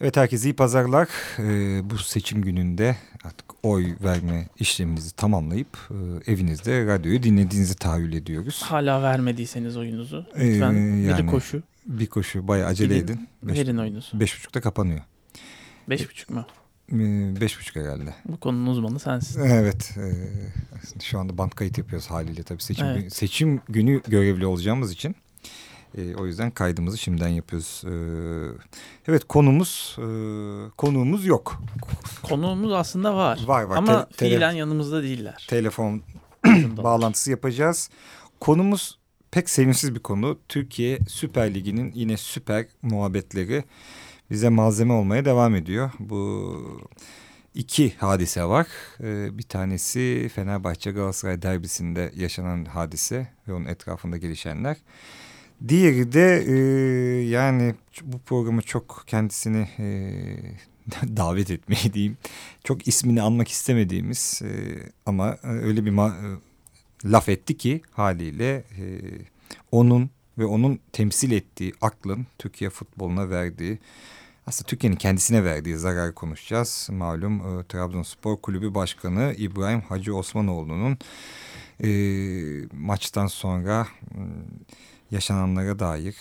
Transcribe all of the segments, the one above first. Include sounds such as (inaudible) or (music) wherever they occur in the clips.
Evet herkese iyi pazarlar. Ee, bu seçim gününde artık oy verme işleminizi tamamlayıp e, evinizde radyoyu dinlediğinizi tahayyül ediyoruz. Hala vermediyseniz oyunuzu lütfen ee, yani, bir koşu. Bir koşu bayağı acele Gidin, edin. Beş, verin oyunuzu. Beş buçukta kapanıyor. Beş buçuk mu? Ee, beş buçuk herhalde. Bu konunun uzmanı sensin. Evet. E, şu anda band kayıt yapıyoruz haliyle tabii. Seçim, evet. seçim günü görevli olacağımız için. E, o yüzden kaydımızı şimdiden yapıyoruz. E, evet konumuz e, konuğumuz yok. Konuğumuz aslında var. Var var. Ama te fiilen yanımızda değiller. Telefon (clears throat) (clears throat) bağlantısı yapacağız. Konumuz pek sevimsiz bir konu. Türkiye Süper Ligi'nin yine süper muhabbetleri bize malzeme olmaya devam ediyor. Bu iki hadise var. Ee, bir tanesi Fenerbahçe Galatasaray derbisinde yaşanan hadise ve onun etrafında gelişenler. Diğeri de e, yani bu programı çok kendisini e, (laughs) davet etmeyi diyeyim. Çok ismini anmak istemediğimiz e, ama e, öyle bir e, laf etti ki haliyle e, onun ve onun temsil ettiği aklın Türkiye futboluna verdiği aslında Türkiye'nin kendisine verdiği zarar konuşacağız. Malum e, Trabzonspor Kulübü Başkanı İbrahim Hacı Osmanoğlu'nun e, maçtan sonra e, yaşananlara dair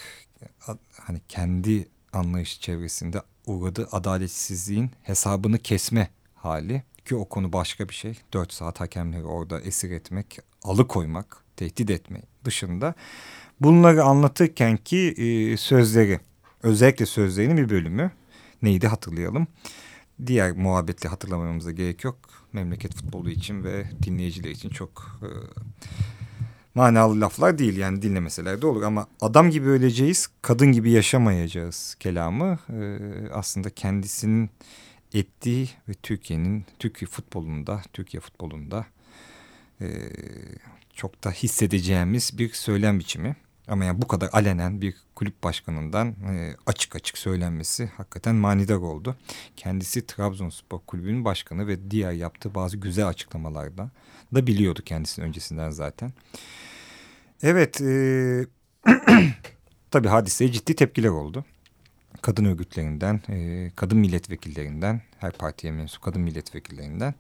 hani kendi anlayış çevresinde uğradığı adaletsizliğin hesabını kesme hali ki o konu başka bir şey. Dört saat hakemleri orada esir etmek, alıkoymak, tehdit etme dışında bunları anlatırken ki e, sözleri özellikle sözlerinin bir bölümü neydi hatırlayalım. Diğer muhabbetle hatırlamamıza gerek yok. Memleket futbolu için ve dinleyiciler için çok e, manalı laflar değil yani dinlemeseler de olur ama adam gibi öleceğiz, kadın gibi yaşamayacağız kelamı e, aslında kendisinin ettiği ve Türkiye'nin Türkiye futbolunda, Türkiye futbolunda e, çok da hissedeceğimiz bir söylem biçimi. Ama yani bu kadar alenen bir kulüp başkanından e, açık açık söylenmesi hakikaten manidar oldu. Kendisi Trabzonspor kulübünün başkanı ve diğer yaptığı bazı güzel açıklamalarda da biliyordu kendisini öncesinden zaten. Evet, e, (clears throat) tabii hadiseye ciddi tepkiler oldu. Kadın örgütlerinden, e, kadın milletvekillerinden, her partiye mensup kadın milletvekillerinden.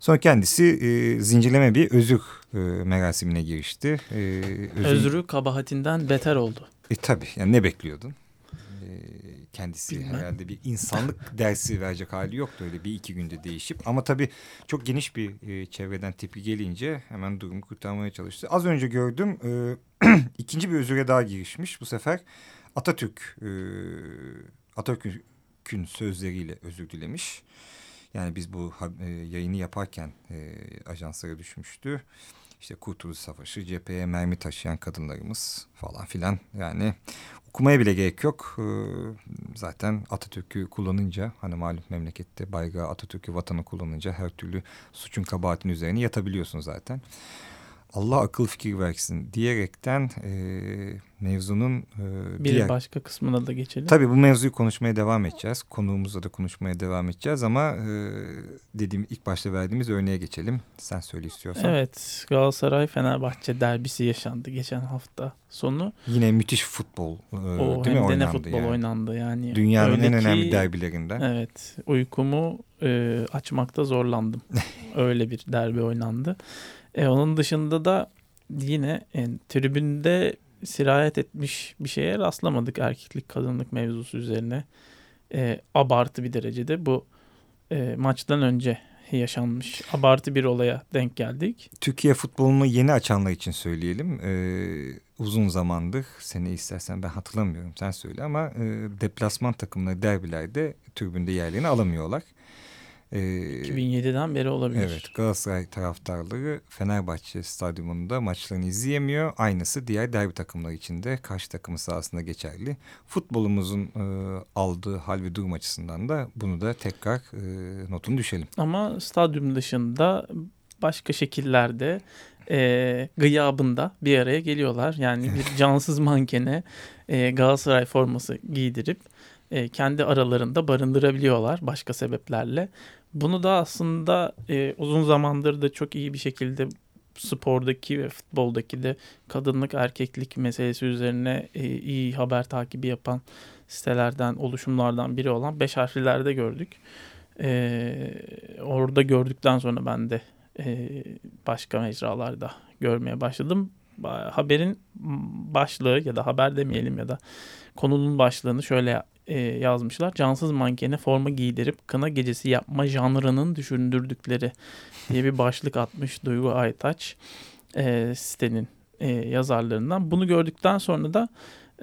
Sonra kendisi e, zincirleme bir özür e, merasimine girişti. E, özür... Özrü kabahatinden beter oldu. E tabii, yani ne bekliyordun? Kendisi Bilmem. herhalde bir insanlık (laughs) dersi verecek hali yoktu öyle bir iki günde değişip. Ama tabii çok geniş bir e, çevreden tepki gelince hemen durumu kurtarmaya çalıştı. Az önce gördüm e, (clears throat) ikinci bir özüre daha girişmiş. Bu sefer Atatürk e, Atatürk'ün sözleriyle özür dilemiş. Yani biz bu e, yayını yaparken e, ajanslara düşmüştü. İşte Kurtuluş Savaşı, cepheye mermi taşıyan kadınlarımız falan filan. Yani okumaya bile gerek yok. Ee, zaten Atatürk'ü kullanınca hani malum memlekette bayrağı Atatürk'ü vatanı kullanınca her türlü suçun kabahatin üzerine yatabiliyorsun zaten. Allah akıl fikir versin diyerekten e, mevzunun e, bir diğer... başka kısmına da geçelim. Tabii bu mevzuyu konuşmaya devam edeceğiz. Konuğumuzla da konuşmaya devam edeceğiz ama e, dediğim ilk başta verdiğimiz örneğe geçelim. Sen söyle istiyorsan. Evet Galatasaray Fenerbahçe derbisi yaşandı geçen hafta sonu. Yine müthiş futbol e, o, değil mi oynandı? futbol yani. oynandı yani. Dünyanın en önemli derbilerinden. Evet uykumu e, açmakta zorlandım. (laughs) Öyle bir derbi oynandı. E, onun dışında da yine yani, tribünde sirayet etmiş bir şeye rastlamadık erkeklik kadınlık mevzusu üzerine. E, abartı bir derecede bu e, maçtan önce yaşanmış abartı bir olaya denk geldik. Türkiye futbolunu yeni açanlar için söyleyelim. Ee, uzun zamandır seni istersen ben hatırlamıyorum sen söyle ama e, deplasman takımları derbilerde tribünde yerlerini alamıyorlar. 2007'den ee, beri olabilir. Evet Galatasaray taraftarları Fenerbahçe stadyumunda maçlarını izleyemiyor. Aynısı diğer derbi takımları için de karşı takımı sahasında geçerli. Futbolumuzun e, aldığı hal ve durum açısından da bunu da tekrar e, notunu düşelim. Ama stadyum dışında başka şekillerde e, gıyabında bir araya geliyorlar. Yani bir (laughs) cansız mankene e, Galatasaray forması giydirip e, kendi aralarında barındırabiliyorlar başka sebeplerle. Bunu da aslında e, uzun zamandır da çok iyi bir şekilde spordaki ve futboldaki de kadınlık erkeklik meselesi üzerine e, iyi haber takibi yapan sitelerden, oluşumlardan biri olan beş harflilerde gördük. E, orada gördükten sonra ben de e, başka mecralarda görmeye başladım. Haberin başlığı ya da haber demeyelim ya da konunun başlığını şöyle e, yazmışlar. Cansız mankene forma giydirip kına gecesi yapma janrının düşündürdükleri diye bir başlık atmış Duygu Aytaç e, sitenin e, yazarlarından. Bunu gördükten sonra da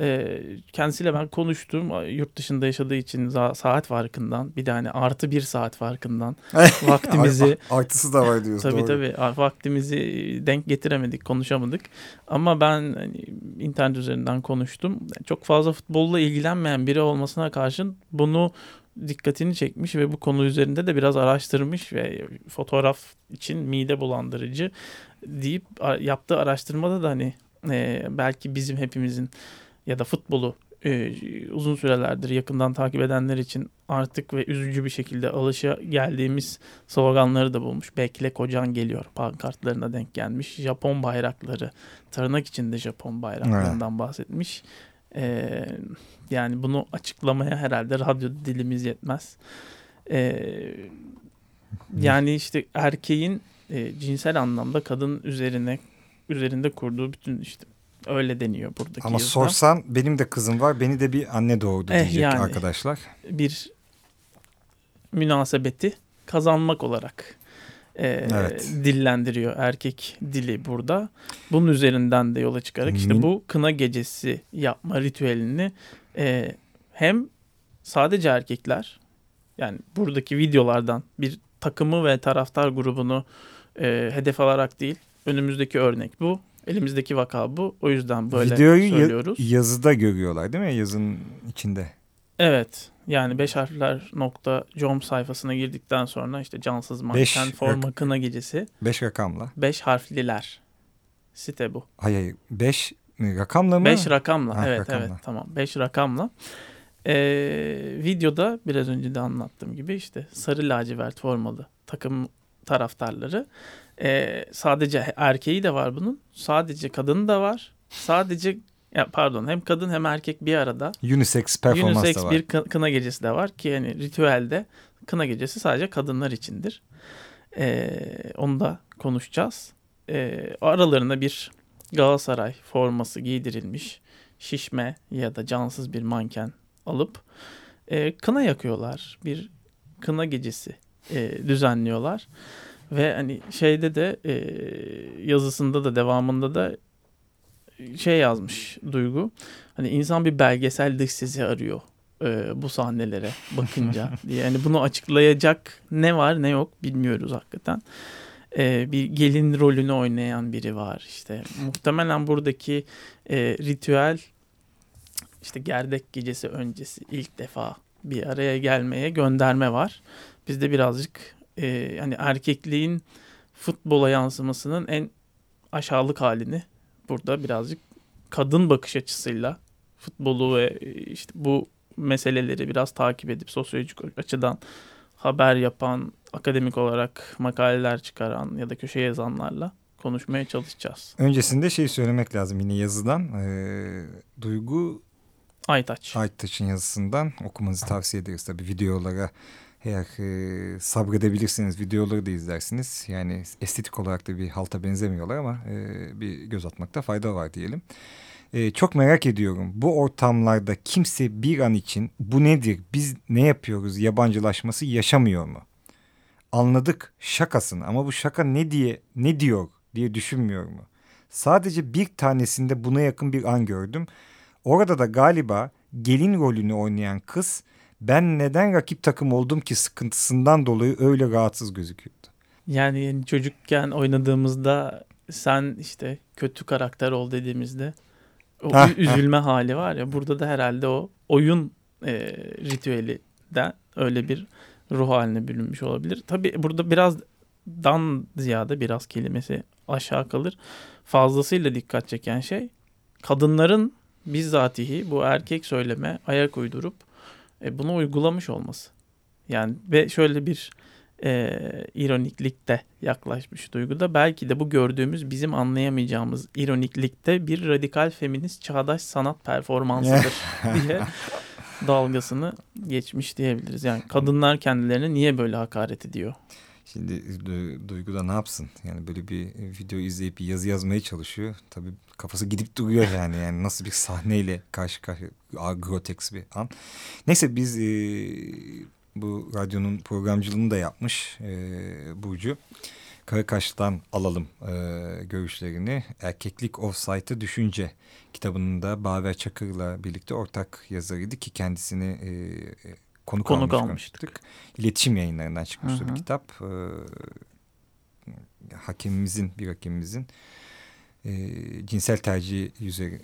e, kendisiyle ben konuştum. Yurt dışında yaşadığı için saat farkından bir de hani artı bir saat farkından (laughs) vaktimizi artısı da var diyorsun. Tabii doğru. tabii vaktimizi denk getiremedik, konuşamadık. Ama ben hani, internet üzerinden konuştum. Çok fazla futbolla ilgilenmeyen biri olmasına karşın bunu dikkatini çekmiş ve bu konu üzerinde de biraz araştırmış ve fotoğraf için mide bulandırıcı deyip yaptığı araştırmada da hani e, belki bizim hepimizin ya da futbolu e, uzun sürelerdir yakından takip edenler için artık ve üzücü bir şekilde alışa geldiğimiz sloganları da bulmuş. Bekle kocan geliyor pankartlarına denk gelmiş. Japon bayrakları, tırnak içinde Japon bayraklarından bahsetmiş. E, yani bunu açıklamaya herhalde radyo dilimiz yetmez. E, yani işte erkeğin e, cinsel anlamda kadın üzerine üzerinde kurduğu bütün işte öyle deniyor buradaki Ama yazıda. sorsan benim de kızım var beni de bir anne doğurdu eh, diyecek yani, arkadaşlar. Bir münasebeti kazanmak olarak e, evet. dillendiriyor erkek dili burada. Bunun üzerinden de yola çıkarak işte bu kına gecesi yapma ritüelini e, hem sadece erkekler yani buradaki videolardan bir takımı ve taraftar grubunu e, hedef alarak değil önümüzdeki örnek bu. Elimizdeki vaka bu. O yüzden böyle Videoyu söylüyoruz. Ya, yazıda görüyorlar değil mi? Yazın içinde. Evet. Yani beş harfler nokta com sayfasına girdikten sonra işte cansız manken forma kına gecesi. Beş rakamla. Beş harfliler. Site bu. Hayır hayır. Beş rakamla mı? Beş rakamla. Ha, evet rakamla. evet tamam. Beş rakamla. Ee, videoda biraz önce de anlattığım gibi işte sarı lacivert formalı takım taraftarları ee, sadece erkeği de var bunun. Sadece kadını da var. Sadece ya pardon hem kadın hem erkek bir arada. Unisex performans Unisex da var. bir kına gecesi de var ki yani ritüelde kına gecesi sadece kadınlar içindir. Ee, onu da konuşacağız. Ee, aralarında bir Galatasaray forması giydirilmiş şişme ya da cansız bir manken alıp e, kına yakıyorlar. Bir kına gecesi e, düzenliyorlar. Ve hani şeyde de e, yazısında da devamında da şey yazmış Duygu. Hani insan bir belgesel dış sesi arıyor e, bu sahnelere bakınca (laughs) diye. Yani bunu açıklayacak ne var ne yok bilmiyoruz hakikaten. E, bir gelin rolünü oynayan biri var işte. Muhtemelen buradaki e, ritüel işte gerdek gecesi öncesi ilk defa bir araya gelmeye gönderme var. Biz de birazcık e, yani erkekliğin futbola yansımasının en aşağılık halini burada birazcık kadın bakış açısıyla futbolu ve e, işte bu meseleleri biraz takip edip sosyolojik açıdan haber yapan, akademik olarak makaleler çıkaran ya da köşe yazanlarla konuşmaya çalışacağız. Öncesinde şey söylemek lazım yine yazıdan. E, Duygu Aytaç. Aytaç'ın yazısından okumanızı tavsiye ederiz. Tabii videolara eğer e, sabredebilirsiniz videoları da izlersiniz. Yani estetik olarak da bir halta benzemiyorlar ama e, bir göz atmakta fayda var diyelim. E, çok merak ediyorum bu ortamlarda kimse bir an için bu nedir biz ne yapıyoruz yabancılaşması yaşamıyor mu? Anladık şakasını ama bu şaka ne diye ne diyor diye düşünmüyor mu? Sadece bir tanesinde buna yakın bir an gördüm. Orada da galiba gelin rolünü oynayan kız ben neden rakip takım oldum ki sıkıntısından dolayı öyle rahatsız gözüküyordu. Yani, çocukken oynadığımızda sen işte kötü karakter ol dediğimizde o heh, üzülme heh. hali var ya burada da herhalde o oyun e, ritüeli de öyle bir ruh haline bürünmüş olabilir. Tabi burada biraz dan ziyade biraz kelimesi aşağı kalır. Fazlasıyla dikkat çeken şey kadınların bizzatihi bu erkek söyleme ayak uydurup e, bunu uygulamış olması. Yani ve şöyle bir e, ironiklikte yaklaşmış duyguda. Belki de bu gördüğümüz bizim anlayamayacağımız ironiklikte bir radikal feminist çağdaş sanat performansıdır (laughs) diye dalgasını geçmiş diyebiliriz. Yani kadınlar kendilerine niye böyle hakaret ediyor? Şimdi Duygu da ne yapsın? Yani böyle bir video izleyip bir yazı yazmaya çalışıyor. Tabii kafası gidip duruyor yani. Yani nasıl bir sahneyle karşı karşı groteks bir an. Neyse biz e, bu radyonun programcılığını da yapmış e, Burcu. Karakaş'tan alalım e, görüşlerini. Erkeklik Offsite'ı Düşünce kitabının da Baver Çakır'la birlikte ortak yazarıydı ki kendisini e, konuk, konuk almış, almıştık. İletişim yayınlarından çıkmıştı bir kitap. E, hakemimizin, bir hakemimizin e, cinsel tercih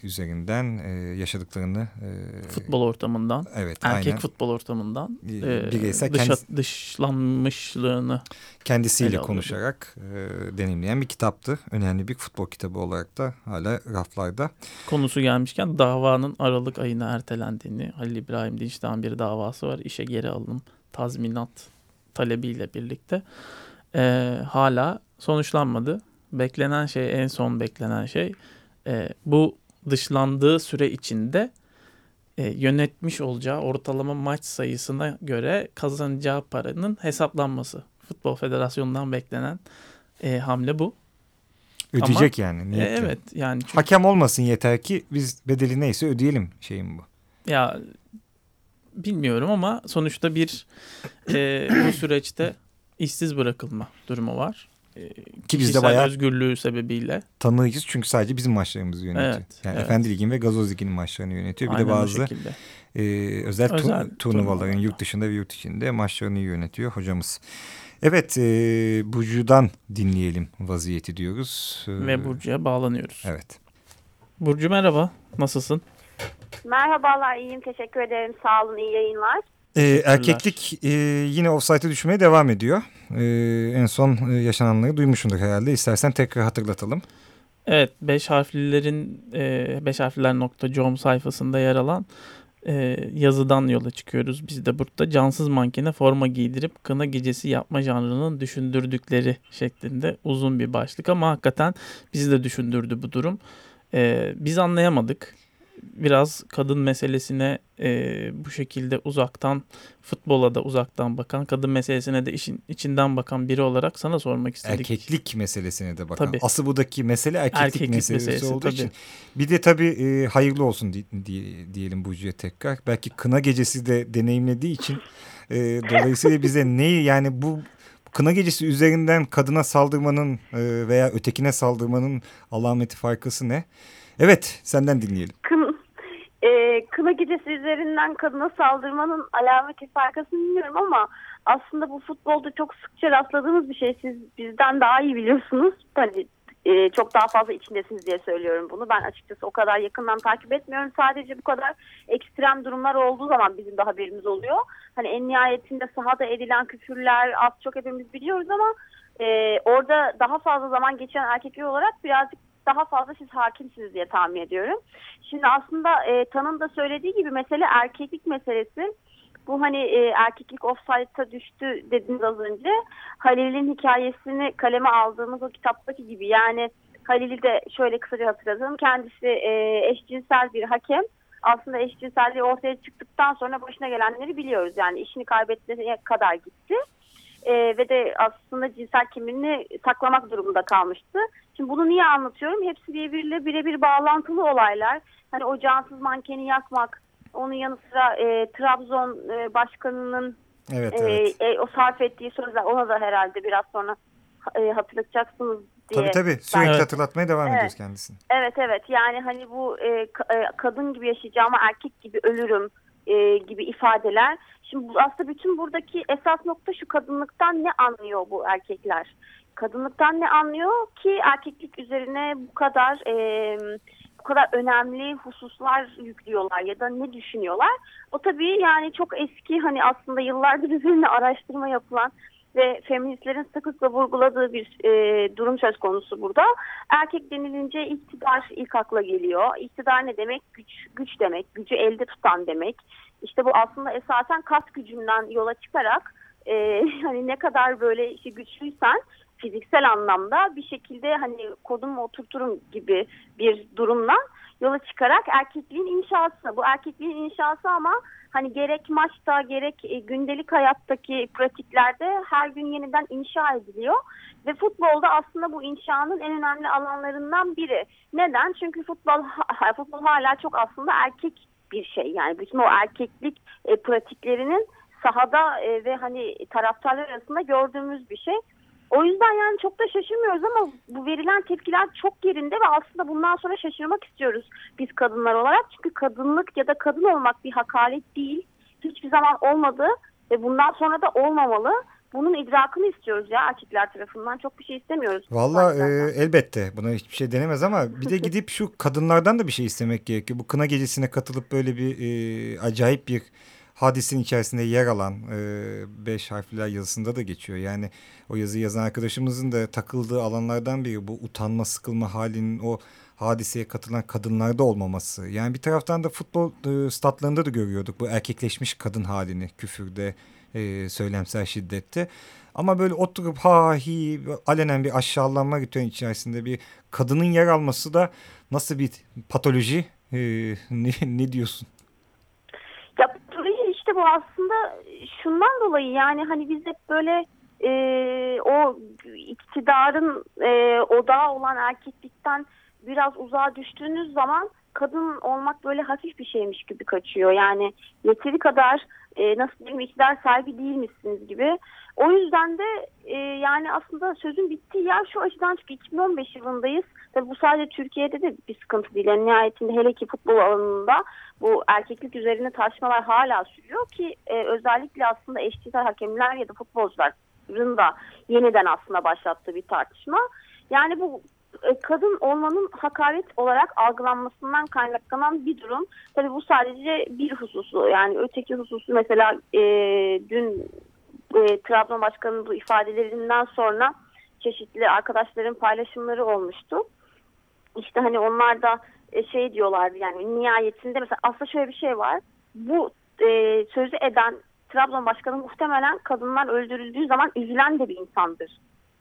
üzerinden e, yaşadıklarını e, futbol ortamından evet erkek aynen. futbol ortamından e, bireysel dışa, kendisi, dışlanmışlığını kendisiyle konuşarak e, deneyimleyen bir kitaptı. Önemli bir futbol kitabı olarak da hala raflarda. Konusu gelmişken davanın Aralık ayına ertelendiğini Halil İbrahim Dinç'ten bir davası var. İşe geri alınım tazminat talebiyle birlikte e, hala sonuçlanmadı beklenen şey en son beklenen şey e, bu dışlandığı süre içinde e, yönetmiş olacağı ortalama maç sayısına göre kazanacağı paranın hesaplanması. Futbol Federasyonu'ndan beklenen e, hamle bu. Ödeyecek Ama, yani. E, evet yani. Çünkü, Hakem olmasın yeter ki biz bedeli neyse ödeyelim şeyim bu. Ya bilmiyorum ama sonuçta bir e, bu süreçte işsiz bırakılma durumu var. Ki biz de bayağı özgürlüğü sebebiyle. Tanıyız çünkü sadece bizim maçlarımızı yönetiyor. Evet, yani evet. Efendi Lig'in ve Gazoz Ligi'nin maçlarını yönetiyor. Bir Aynen de bazı e, özel, özel turnuvaların yurt dışında ve yurt içinde maçlarını yönetiyor hocamız. Evet e, Burcu'dan dinleyelim vaziyeti diyoruz. E, ve Burcu'ya bağlanıyoruz. Evet. Burcu merhaba nasılsın? Merhabalar iyiyim teşekkür ederim sağ olun iyi yayınlar. Ee, erkeklik e, yine offside'e düşmeye devam ediyor. E, en son e, yaşananları duymuşsundur herhalde. İstersen tekrar hatırlatalım. Evet, beş harflilerin e, beş harfliler.com sayfasında yer alan e, yazıdan yola çıkıyoruz. Biz de burada cansız mankene forma giydirip kına gecesi yapma janrının düşündürdükleri şeklinde uzun bir başlık ama hakikaten bizi de düşündürdü bu durum. E, biz anlayamadık biraz kadın meselesine e, bu şekilde uzaktan futbola da uzaktan bakan kadın meselesine de işin içinden bakan biri olarak sana sormak istedik. Erkeklik meselesine de bakan. Tabii. Asıl buradaki mesele erkeklik, erkeklik meselesi, meselesi olduğu tabii. için. Bir de tabii e, hayırlı olsun di, di, diyelim Burcu'ya tekrar. Belki kına gecesi de deneyimlediği için e, dolayısıyla bize neyi yani bu kına gecesi üzerinden kadına saldırmanın e, veya ötekine saldırmanın alameti farkası ne? Evet senden dinleyelim. Kın, e, kına gecesi üzerinden kadına saldırmanın alameti farkasını bilmiyorum ama aslında bu futbolda çok sıkça rastladığımız bir şey. Siz bizden daha iyi biliyorsunuz. Hani e, çok daha fazla içindesiniz diye söylüyorum bunu. Ben açıkçası o kadar yakından takip etmiyorum. Sadece bu kadar ekstrem durumlar olduğu zaman bizim de haberimiz oluyor. Hani en nihayetinde sahada edilen küfürler az çok hepimiz biliyoruz ama e, orada daha fazla zaman geçen erkekler olarak birazcık daha fazla siz hakimsiniz diye tahmin ediyorum. Şimdi aslında e, Tan'ın da söylediği gibi mesele erkeklik meselesi. Bu hani e, erkeklik offside'a düştü dediniz az önce. Halil'in hikayesini kaleme aldığımız o kitaptaki gibi yani Halil'i de şöyle kısaca hatırlatalım. Kendisi e, eşcinsel bir hakem. Aslında eşcinselliği ortaya çıktıktan sonra başına gelenleri biliyoruz. Yani işini kaybetmeye kadar gitti e, ve de aslında cinsel kimliğini saklamak durumunda kalmıştı. Şimdi bunu niye anlatıyorum? Hepsi birbiriyle birebir bağlantılı olaylar. Hani o cansız mankeni yakmak, onun yanı sıra e, Trabzon e, başkanının evet, e, evet. E, o sarf ettiği sözler ona da herhalde biraz sonra e, hatırlatacaksınız diye. Tabii tabii sürekli evet. hatırlatmaya devam evet. ediyoruz kendisini. Evet evet yani hani bu e, e, kadın gibi yaşayacağım ama erkek gibi ölürüm e, gibi ifadeler. Şimdi aslında bütün buradaki esas nokta şu kadınlıktan ne anlıyor bu erkekler? Kadınlıktan ne anlıyor ki erkeklik üzerine bu kadar e, bu kadar önemli hususlar yüklüyorlar ya da ne düşünüyorlar? O tabii yani çok eski hani aslında yıllardır üzerine araştırma yapılan ve feministlerin sıklıkla vurguladığı bir e, durum söz konusu burada. Erkek denilince iktidar ilk akla geliyor. İktidar ne demek? Güç, güç demek, gücü elde tutan demek. İşte bu aslında esasen kas gücünden yola çıkarak e, (laughs) hani ne kadar böyle işte güçlüysen fiziksel anlamda bir şekilde hani kodumu oturturum gibi bir durumla yola çıkarak erkekliğin inşası. Bu erkekliğin inşası ama hani gerek maçta gerek e, gündelik hayattaki pratiklerde her gün yeniden inşa ediliyor. Ve futbolda aslında bu inşanın en önemli alanlarından biri. Neden? Çünkü futbol futbol hala çok aslında erkek bir şey. Yani bütün o erkeklik e, pratiklerinin sahada e, ve hani taraftarlar arasında gördüğümüz bir şey. O yüzden yani çok da şaşırmıyoruz ama bu verilen tepkiler çok yerinde ve aslında bundan sonra şaşırmak istiyoruz biz kadınlar olarak. Çünkü kadınlık ya da kadın olmak bir hakaret değil. Hiçbir zaman olmadı ve bundan sonra da olmamalı. Bunun idrakını istiyoruz ya erkekler tarafından. Çok bir şey istemiyoruz. Valla e, elbette buna hiçbir şey denemez ama bir de (laughs) gidip şu kadınlardan da bir şey istemek gerekiyor. Bu kına gecesine katılıp böyle bir e, acayip bir hadisin içerisinde yer alan e, beş harfler yazısında da geçiyor. Yani o yazı yazan arkadaşımızın da takıldığı alanlardan biri bu utanma sıkılma halinin o hadiseye katılan kadınlarda olmaması. Yani bir taraftan da futbol e, statlarında da görüyorduk bu erkekleşmiş kadın halini küfürde, e, söylemsel şiddette. Ama böyle oturup ha hi alenen bir aşağılanma ritüelin içerisinde bir kadının yer alması da nasıl bir patoloji? E, (laughs) ne, ne diyorsun? Bu aslında şundan dolayı yani hani biz hep böyle e, o iktidarın e, odağı olan erkeklikten biraz uzağa düştüğünüz zaman kadın olmak böyle hafif bir şeymiş gibi kaçıyor. Yani yeteri kadar e, nasıl diyeyim iktidar sahibi değil misiniz gibi. O yüzden de e, yani aslında sözün bittiği yer şu açıdan çünkü 2015 yılındayız. Tabii bu sadece Türkiye'de de bir sıkıntı değil. Yani nihayetinde hele ki futbol alanında bu erkeklik üzerine tartışmalar hala sürüyor ki e, özellikle aslında eşcinsel hakemler ya da futbolcuların da yeniden aslında başlattığı bir tartışma. Yani bu e, kadın olmanın hakaret olarak algılanmasından kaynaklanan bir durum. Tabii bu sadece bir hususu yani öteki hususu mesela e, dün e, Trabzon Başkanı'nın bu ifadelerinden sonra çeşitli arkadaşların paylaşımları olmuştu. İşte hani onlar da e, şey diyorlar yani nihayetinde mesela aslında şöyle bir şey var. Bu e, sözü eden Trabzon Başkanı muhtemelen kadınlar öldürüldüğü zaman üzülen de bir insandır.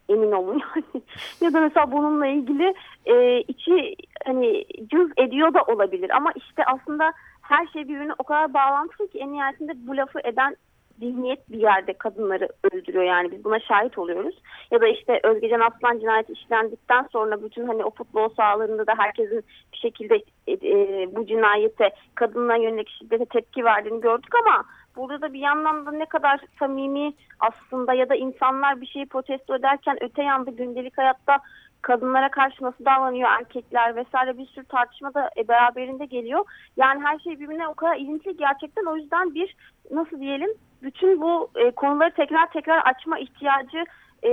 Emin olun yani. (laughs) ya da mesela bununla ilgili e, içi hani cız ediyor da olabilir. Ama işte aslında her şey birbirine o kadar bağlantılı ki en nihayetinde bu lafı eden zihniyet bir yerde kadınları öldürüyor yani biz buna şahit oluyoruz. Ya da işte Özgecan Aslan cinayeti işlendikten sonra bütün hani o futbol sahalarında da herkesin bir şekilde e, e, bu cinayete kadınlara yönelik şiddete tepki verdiğini gördük ama burada da bir yandan da ne kadar samimi aslında ya da insanlar bir şeyi protesto ederken öte yanda gündelik hayatta kadınlara karşı nasıl davranıyor erkekler vesaire bir sürü tartışma da e, beraberinde geliyor. Yani her şey birbirine o kadar ilintili gerçekten o yüzden bir nasıl diyelim bütün bu e, konuları tekrar tekrar açma ihtiyacı e,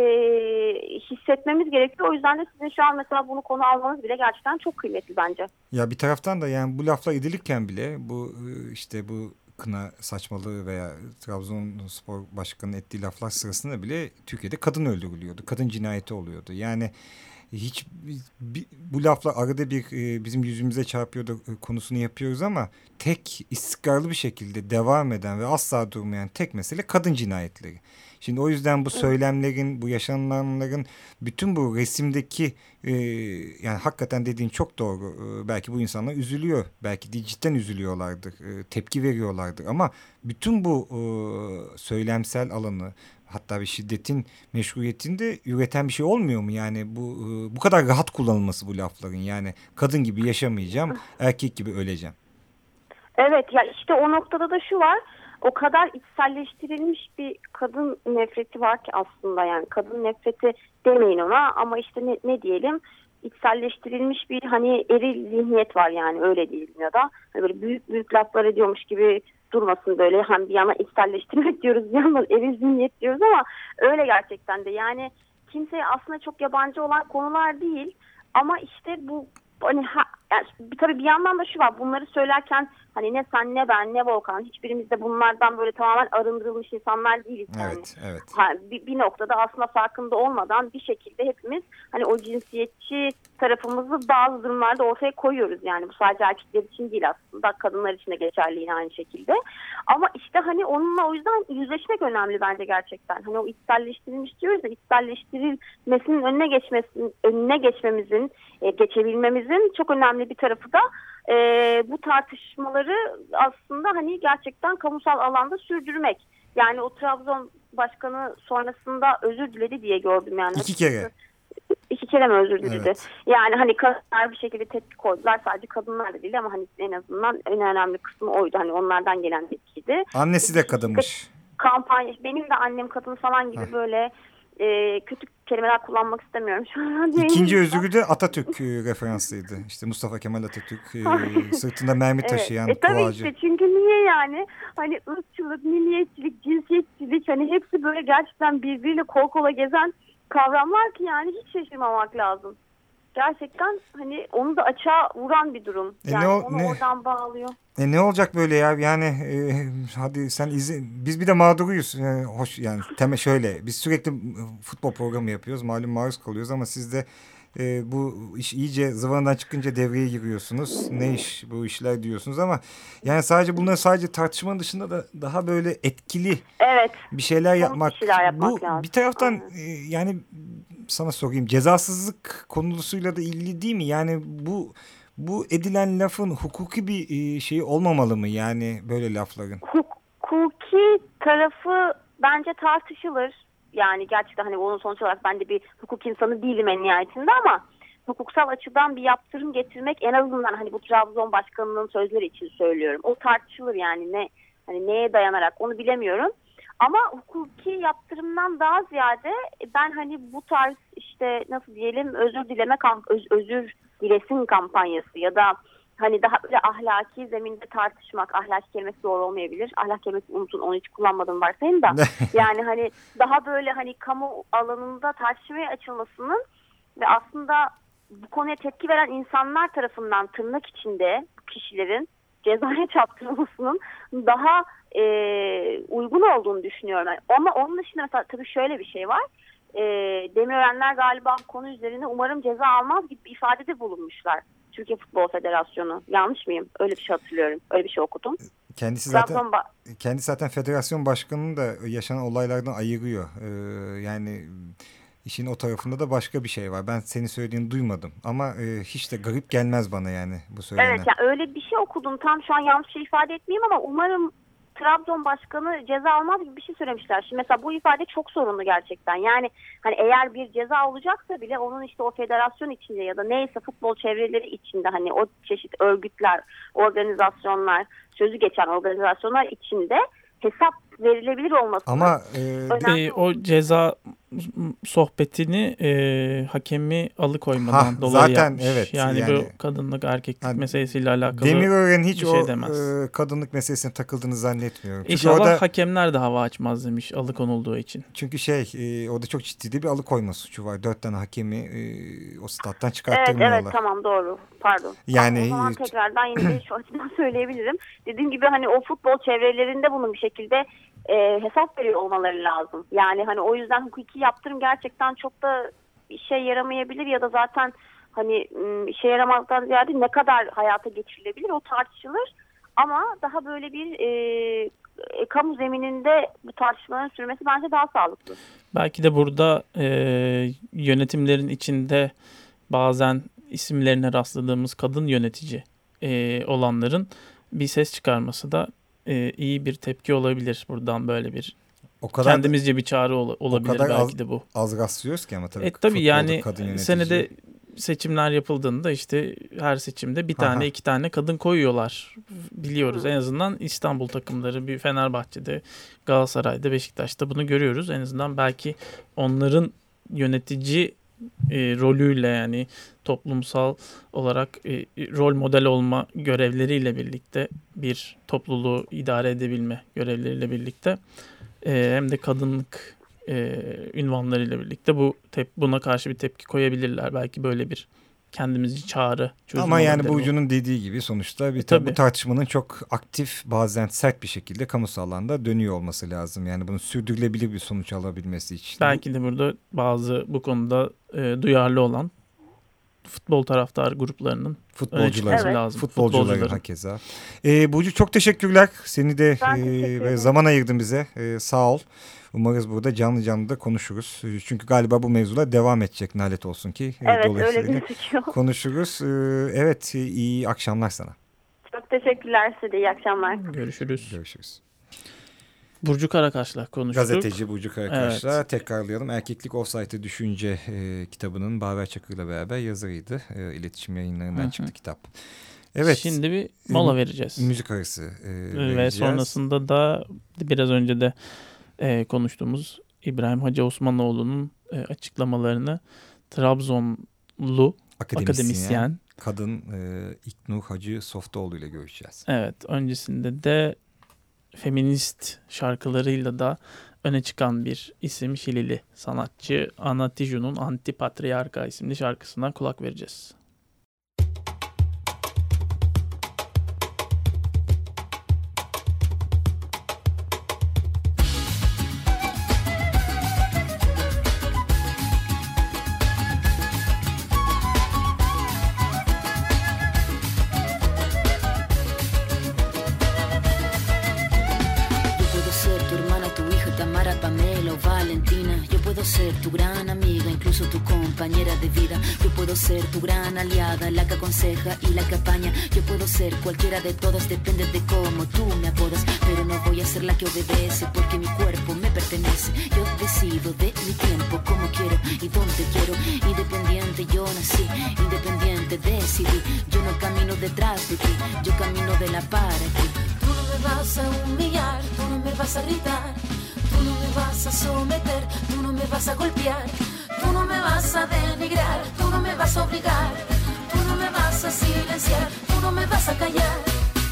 hissetmemiz gerekiyor. O yüzden de sizin şu an mesela bunu konu almanız bile gerçekten çok kıymetli bence. Ya bir taraftan da yani bu lafla edilirken bile bu e, işte bu kına saçmalığı veya Trabzonspor başkanının ettiği laflar sırasında bile Türkiye'de kadın öldürülüyordu. Kadın cinayeti oluyordu. Yani hiç bu lafla arada bir e, bizim yüzümüze çarpıyor da e, konusunu yapıyoruz ama tek istikrarlı bir şekilde devam eden ve asla durmayan tek mesele kadın cinayetleri. Şimdi o yüzden bu söylemlerin, bu yaşananların bütün bu resimdeki e, yani hakikaten dediğin çok doğru. E, belki bu insanlar üzülüyor. Belki cidden üzülüyorlardır. E, tepki veriyorlardır. Ama bütün bu e, söylemsel alanı hatta bir şiddetin meşruiyetinde üreten bir şey olmuyor mu? Yani bu e, bu kadar rahat kullanılması bu lafların. Yani kadın gibi yaşamayacağım, erkek gibi öleceğim. Evet ya işte o noktada da şu var. O kadar içselleştirilmiş bir kadın nefreti var ki aslında yani kadın nefreti demeyin ona ama işte ne, ne diyelim içselleştirilmiş bir hani eril zihniyet var yani öyle diyelim ya da hani böyle büyük büyük laflar ediyormuş gibi durmasın böyle. Hem bir yana içselleştirmek (laughs) diyoruz bir yandan eril zihniyet diyoruz ama öyle gerçekten de. Yani kimseye aslında çok yabancı olan konular değil. Ama işte bu hani ha, yani, tabii bir yandan da şu var bunları söylerken Hani ne sen ne ben ne Volkan hiçbirimiz de bunlardan böyle tamamen arındırılmış insanlar değiliz. Yani. Evet, evet. Ha, bir, bir noktada aslında farkında olmadan bir şekilde hepimiz hani o cinsiyetçi tarafımızı bazı durumlarda ortaya koyuyoruz. Yani bu sadece erkekler için değil aslında kadınlar için de geçerli yine aynı şekilde. Ama işte hani onunla o yüzden yüzleşmek önemli bence gerçekten. Hani o içselleştirilmiş diyoruz da içselleştirilmesinin önüne geçmesin, önüne geçmemizin, e, geçebilmemizin çok önemli bir tarafı da e, bu tartışmaları aslında hani gerçekten kamusal alanda sürdürmek. Yani o Trabzon başkanı sonrasında özür diledi diye gördüm yani. İki kere. İki kere mi özür diledi? Evet. Yani hani kadınlar bir şekilde tepki koydular. Sadece kadınlar da değil ama hani en azından en önemli kısmı oydu. Hani onlardan gelen tepkiydi. Annesi de kadınmış. Kampanya, benim de annem kadın falan gibi böyle e, kötü kelimeler kullanmak istemiyorum şu an. (laughs) İkinci özürü de Atatürk e, referanslıydı. İşte Mustafa Kemal Atatürk e, (laughs) sırtında mermi taşıyan evet. e, tabii kovacı. işte çünkü niye yani hani ırkçılık, milliyetçilik, cinsiyetçilik hani hepsi böyle gerçekten birbiriyle kol kola gezen kavramlar ki yani hiç şaşırmamak lazım. Gerçekten hani onu da açığa vuran bir durum. E Yani ne o- onu ne- oradan bağlıyor. E ne olacak böyle ya yani e, hadi sen izle biz bir de mağduruyuz E, hoş yani teme şöyle biz sürekli e, futbol programı yapıyoruz malum maruz kalıyoruz ama siz de e, bu iş iyice zıvanadan çıkınca devreye giriyorsunuz ne iş bu işler diyorsunuz ama yani sadece bunları sadece tartışmanın dışında da daha böyle etkili Evet. bir şeyler yapmak. bir şeyler yapmak bu lazım. bir taraftan e, yani sana sorayım cezasızlık konusuyla da ilgili değil mi? Yani bu bu edilen lafın hukuki bir e, şeyi olmamalı mı yani böyle lafların? Hukuki tarafı bence tartışılır. Yani gerçekten hani onun sonuç olarak ben de bir hukuk insanı değilim en nihayetinde ama hukuksal açıdan bir yaptırım getirmek en azından hani bu Trabzon başkanının sözleri için söylüyorum. O tartışılır yani ne hani neye dayanarak onu bilemiyorum. Ama hukuki yaptırımdan daha ziyade ben hani bu tarz işte nasıl diyelim özür dileme kamp öz- özür dilesin kampanyası ya da hani daha böyle ahlaki zeminde tartışmak ahlaki kelimesi doğru olmayabilir. Ahlak kelimesi unutun onu hiç kullanmadım varsayın da (laughs) yani hani daha böyle hani kamu alanında tartışmaya açılmasının ve aslında bu konuya tepki veren insanlar tarafından tırnak içinde bu kişilerin cezaya (laughs) çarptırılmasının daha e, uygun olduğunu düşünüyorum. Yani Ama onun dışında mesela tabii şöyle bir şey var. E, Demirörenler galiba konu üzerine umarım ceza almaz gibi bir ifadede bulunmuşlar. Türkiye Futbol Federasyonu. Yanlış mıyım? Öyle bir şey hatırlıyorum. Öyle bir şey okudum. Kendisi zaten kendisi zaten federasyon başkanını da yaşanan olaylardan ayırıyor. Ee, yani işin o tarafında da başka bir şey var. Ben senin söylediğini duymadım ama e, hiç de garip gelmez bana yani bu söylenen. Evet yani öyle bir şey okudum. Tam şu an yanlış şey ifade etmeyeyim ama umarım Trabzon başkanı ceza almaz gibi bir şey söylemişler. Şimdi mesela bu ifade çok sorunlu gerçekten. Yani hani eğer bir ceza olacaksa bile onun işte o federasyon içinde ya da neyse futbol çevreleri içinde hani o çeşit örgütler, organizasyonlar, sözü geçen organizasyonlar içinde hesap verilebilir olması. Ama e, E, o ceza sohbetini e, hakemi alıkoymadan Ha, dolayı zaten yapmış. evet, yani, yani- bu kadınlık erkeklik Yani meselesiyle alakalı. Demirören hiç bir şey o demez. e, kadınlık meselesine takıldığını zannetmiyorum. Çünkü İnşallah orada hakemler de hava açmaz demiş alıkonulduğu için. çünkü şey e, orada çok ciddi bir alıkoyma suçu var. Dört tane hakemi e, o stat'tan Evet çıkarttırmıyorlar. evet tamam doğru pardon. Yani- o zaman tekrardan yine bir (clears throat) şu açıdan söyleyebilirim. Dediğim gibi hani o futbol çevrelerinde bunun bir şekilde e, hesap veriyor olmaları lazım. Yani hani o yüzden hukuki yaptırım gerçekten çok da işe yaramayabilir ya da zaten hani işe yaramazdan ziyade ne kadar hayata geçirilebilir o tartışılır. Ama daha böyle bir e, e, kamu zemininde bu tartışmaların sürmesi bence daha sağlıklı. Belki de burada e, yönetimlerin içinde bazen isimlerine rastladığımız kadın yönetici e, olanların bir ses çıkarması da e, iyi bir tepki olabilir. Buradan böyle bir O kadar da kendimizce bir çağrı ol- olabilir kadar belki az- de bu. az rastlıyoruz ki ama tabii. E, tabii yani kadın senede seçimler yapıldığında işte her seçimde bir tane Aha. iki tane kadın koyuyorlar. Biliyoruz en azından İstanbul takımları bir Fenerbahçe'de, Galatasaray'da, Beşiktaş'ta bunu görüyoruz. En azından belki onların yönetici e, rolüyle yani toplumsal olarak e, rol model olma görevleriyle birlikte bir topluluğu idare edebilme görevleriyle birlikte e, hem de kadınlık e, ünvanlarıyla birlikte bu tep buna karşı bir tepki koyabilirler. Belki böyle bir kendimizce çağrı çözüm Ama yani bu ucunun dediği gibi sonuçta bir E, ta- tabii. bu tartışmanın çok aktif bazen sert bir şekilde kamusal alanda dönüyor olması lazım. Yani bunun sürdürülebilir bir sonuç alabilmesi için. Belki de burada bazı bu konuda e, duyarlı olan futbol taraftar gruplarının futbolcular, Evet. lazım. futbolcuların hakeza. Ee, Burcu çok teşekkürler. Seni de Ben e, zaman ayırdın bize. E, sağ ol. Umarız burada canlı canlı da konuşuruz. Çünkü galiba bu mevzular devam edecek nalet olsun ki. Evet öyle gözüküyor. (laughs) Konuşuruz. Evet iyi akşamlar sana. Çok teşekkürler size iyi akşamlar. Görüşürüz. Görüşürüz. Burcu Karakaş'la konuştuk. Gazeteci Burcu Karakaş'la evet. tekrarlayalım. Erkeklik Offside'ı Düşünce e, kitabının Baver Çakır'la beraber yazarıydı. E, iletişim yayınlarından Hı -hı. çıktı kitap. Evet. Şimdi bir mola vereceğiz. Müzik arası e, vereceğiz. Ve sonrasında da biraz önce de e, konuştuğumuz İbrahim Hacı Osmanoğlu'nun e, açıklamalarını Trabzonlu akademisyen, akademisyen kadın e, İknur Hacı Softoğlu ile görüşeceğiz. Evet. Öncesinde de feminist şarkılarıyla da öne çıkan bir isim Şilili sanatçı Anatiju'nun Antipatriarka isimli şarkısına kulak vereceğiz. Aconseja y la que apaña. Yo puedo ser cualquiera de todas, depende de cómo tú me apodas. Pero no voy a ser la que obedece, porque mi cuerpo me pertenece. Yo decido de mi tiempo, como quiero y dónde quiero. Independiente yo nací, independiente decidí. Yo no camino detrás de ti, yo camino de la para ti. Tú no me vas a humillar, tú no me vas a gritar Tú no me vas a someter, tú no me vas a golpear, tú no me vas a denigrar, tú no me vas a obligar, a silenciar, tú no me vas a callar.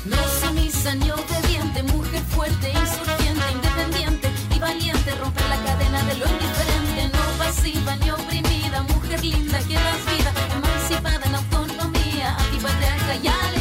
No sumisa ni obediente, mujer fuerte, insurgente, independiente y valiente, romper la cadena de lo indiferente, no pasiva ni oprimida, mujer linda que das vida, emancipada en autonomía, antipatriarca y alegría.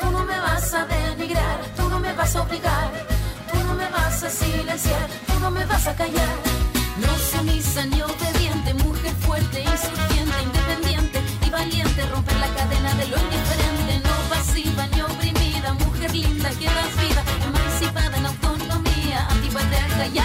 Tú no me vas a denigrar, tú no me vas a obligar, tú no me vas a silenciar, tú no me vas a callar. No sumisa ni obediente, mujer fuerte, insurgente, independiente y valiente, romper la cadena de lo indiferente, no pasiva ni oprimida, mujer linda que das vida, emancipada en autonomía, antipatriarca y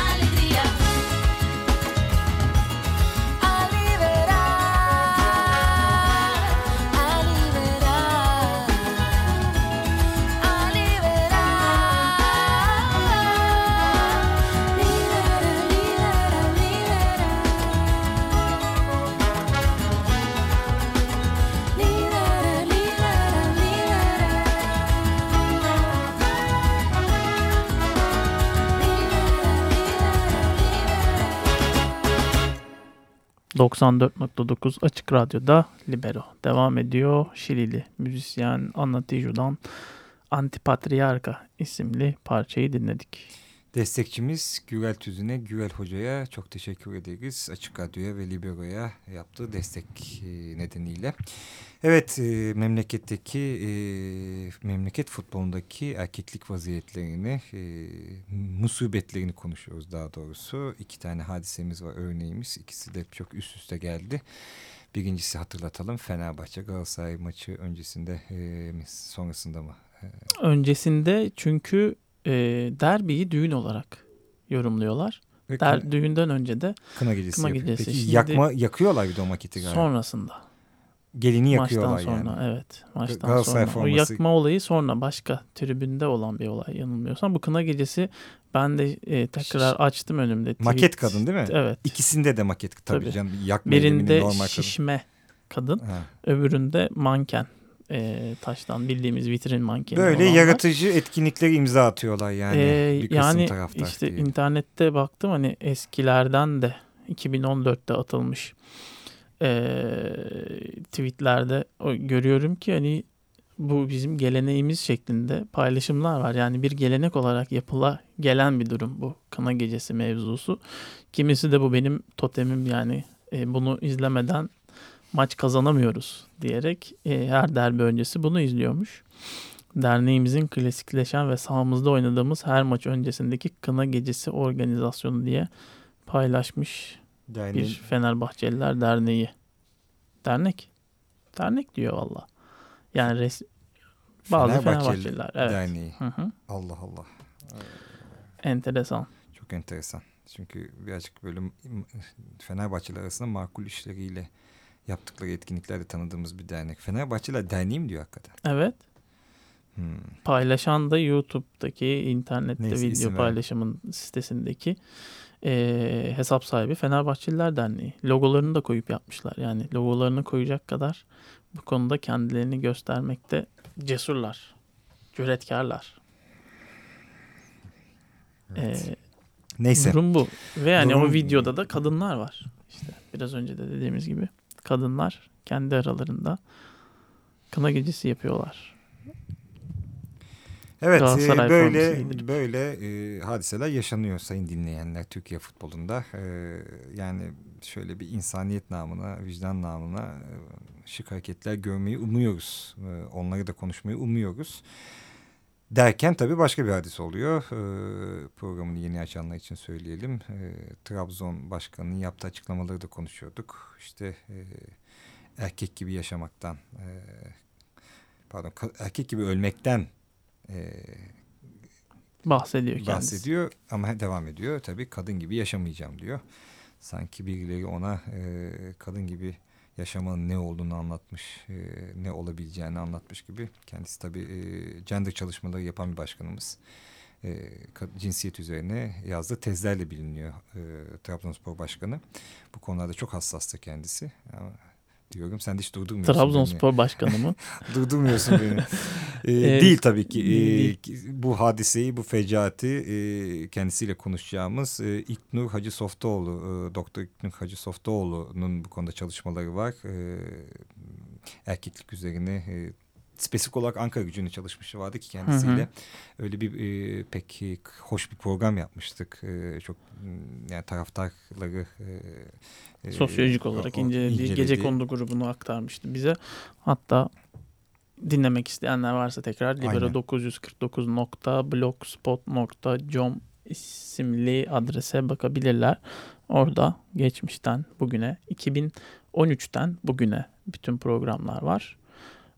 ...94.9 Açık Radyo'da Libero devam ediyor. Şilili müzisyen Anatiju'dan Antipatriarka isimli parçayı dinledik. Destekçimiz Gürel Tüzün'e, Gürel Hoca'ya çok teşekkür ederiz. Açık Radyo'ya ve Libero'ya yaptığı destek e, nedeniyle. Evet, e, memleketteki, e, memleket futbolundaki erkeklik vaziyetlerini, e, musibetlerini konuşuyoruz daha doğrusu. İki tane hadisemiz var, örneğimiz. İkisi de çok üst üste geldi. Birincisi hatırlatalım Fenerbahçe Galatasaray maçı öncesinde e, sonrasında mı? Öncesinde çünkü e, derbiyi düğün olarak yorumluyorlar. Ve Der, düğünden önce de kına gecesi. Kına gecesi. Peki Şimdi, yakma yakıyorlar bir de o maketi galiba. Sonrasında. Gelini yakıyorlar maçtan sonra, yani. Evet. Maçtan Galatasaray sonra. Forması... O yakma olayı sonra başka tribünde olan bir olay yanılmıyorsam. Bu kına gecesi ben de e, tekrar açtım önümde. Maket kadın değil mi? Evet. İkisinde de maket tabii, tabii. canım. Yakma Birinde normal şişme kadın. kadın öbüründe manken e, taştan bildiğimiz vitrin mankeni Böyle olanlar. yaratıcı etkinlikleri imza atıyorlar yani. Ee, bir yani işte diye. internette baktım hani eskilerden de 2014'te atılmış ee, tweetlerde görüyorum ki hani bu bizim geleneğimiz şeklinde paylaşımlar var. Yani bir gelenek olarak yapıla gelen bir durum bu kına gecesi mevzusu. Kimisi de bu benim totemim yani e, bunu izlemeden maç kazanamıyoruz diyerek e, her derbi öncesi bunu izliyormuş. Derneğimizin klasikleşen ve sahamızda oynadığımız her maç öncesindeki kına gecesi organizasyonu diye paylaşmış Yani bir Fenerbahçeliler Derneği. Dernek. Dernek diyor valla. Yani res bazı Fenerbahçeli Fenerbahçeliler. Evet. Derneği. Hı hı. Allah Allah. Enteresan. Çok enteresan. Çünkü birazcık böyle Fenerbahçeler arasında makul işleriyle yaptıkları etkinliklerle tanıdığımız bir dernek. Fenerbahçeler Derneği mi diyor hakikaten? Evet. Hmm. Paylaşan da YouTube'daki internette Neyse, video ver. paylaşımın sitesindeki eee, hesap sahibi Fenerbahçeliler Derneği. Logolarını da koyup yapmışlar. Yani logolarını koyacak kadar bu konuda kendilerini göstermekte cesurlar. Cüretkarlar. Evet. Eee, Neyse. Durum bu. Ve yani Durum- o videoda da kadınlar var. İşte biraz önce de dediğimiz gibi kadınlar kendi aralarında kına gecesi yapıyorlar. Evet e, böyle böyle e, hadiseler yaşanıyor sayın dinleyenler Türkiye futbolunda. E, yani şöyle bir insaniyet namına, vicdan namına e, şık hareketler görmeyi umuyoruz. E, onları da konuşmayı umuyoruz. Derken tabii başka bir hadis oluyor. E, programını yeni açanlar için söyleyelim. E, Trabzon Başkanı'nın yaptığı açıklamaları da konuşuyorduk. İşte e, erkek gibi yaşamaktan, e, pardon erkek gibi ölmekten e, Bahsediyor kendisi. bahsediyor ama devam ediyor. Tabii kadın gibi yaşamayacağım diyor. Sanki birileri ona e, kadın gibi yaşamanın ne olduğunu anlatmış, e, ne olabileceğini anlatmış gibi. Kendisi tabii e, gender çalışmaları yapan bir başkanımız. E, cinsiyet üzerine yazdığı tezlerle biliniyor e, Trabzonspor Başkanı. Bu konularda çok hassastır kendisi. Ama diyorum sen de hiç durdurmuyorsun beni. Trabzonspor başkanı mı? (laughs) Durdurmuyorsun beni. Ee, (laughs) Evet. değil tabii ki. Ee, bu hadiseyi, bu fecaati e, kendisiyle konuşacağımız e, İlknur Hacı Softoğlu, e, Doktor İlknur Hacı Softoğlu'nun bu konuda çalışmaları var. E, erkeklik üzerine e, spesifik olarak Ankara gücünde çalışmışı vardı ki kendisiyle. Hı hı. Öyle bir e, pek e, hoş bir program yapmıştık. E, çok yani taraftarları e, e, Sosyolojik olarak o- o- incelediği Gece Kondu grubunu aktarmıştı bize. Hatta dinlemek isteyenler varsa tekrar Aynen. libero949.blogspot.com isimli adrese bakabilirler. Orada geçmişten bugüne 2013'ten bugüne bütün programlar var.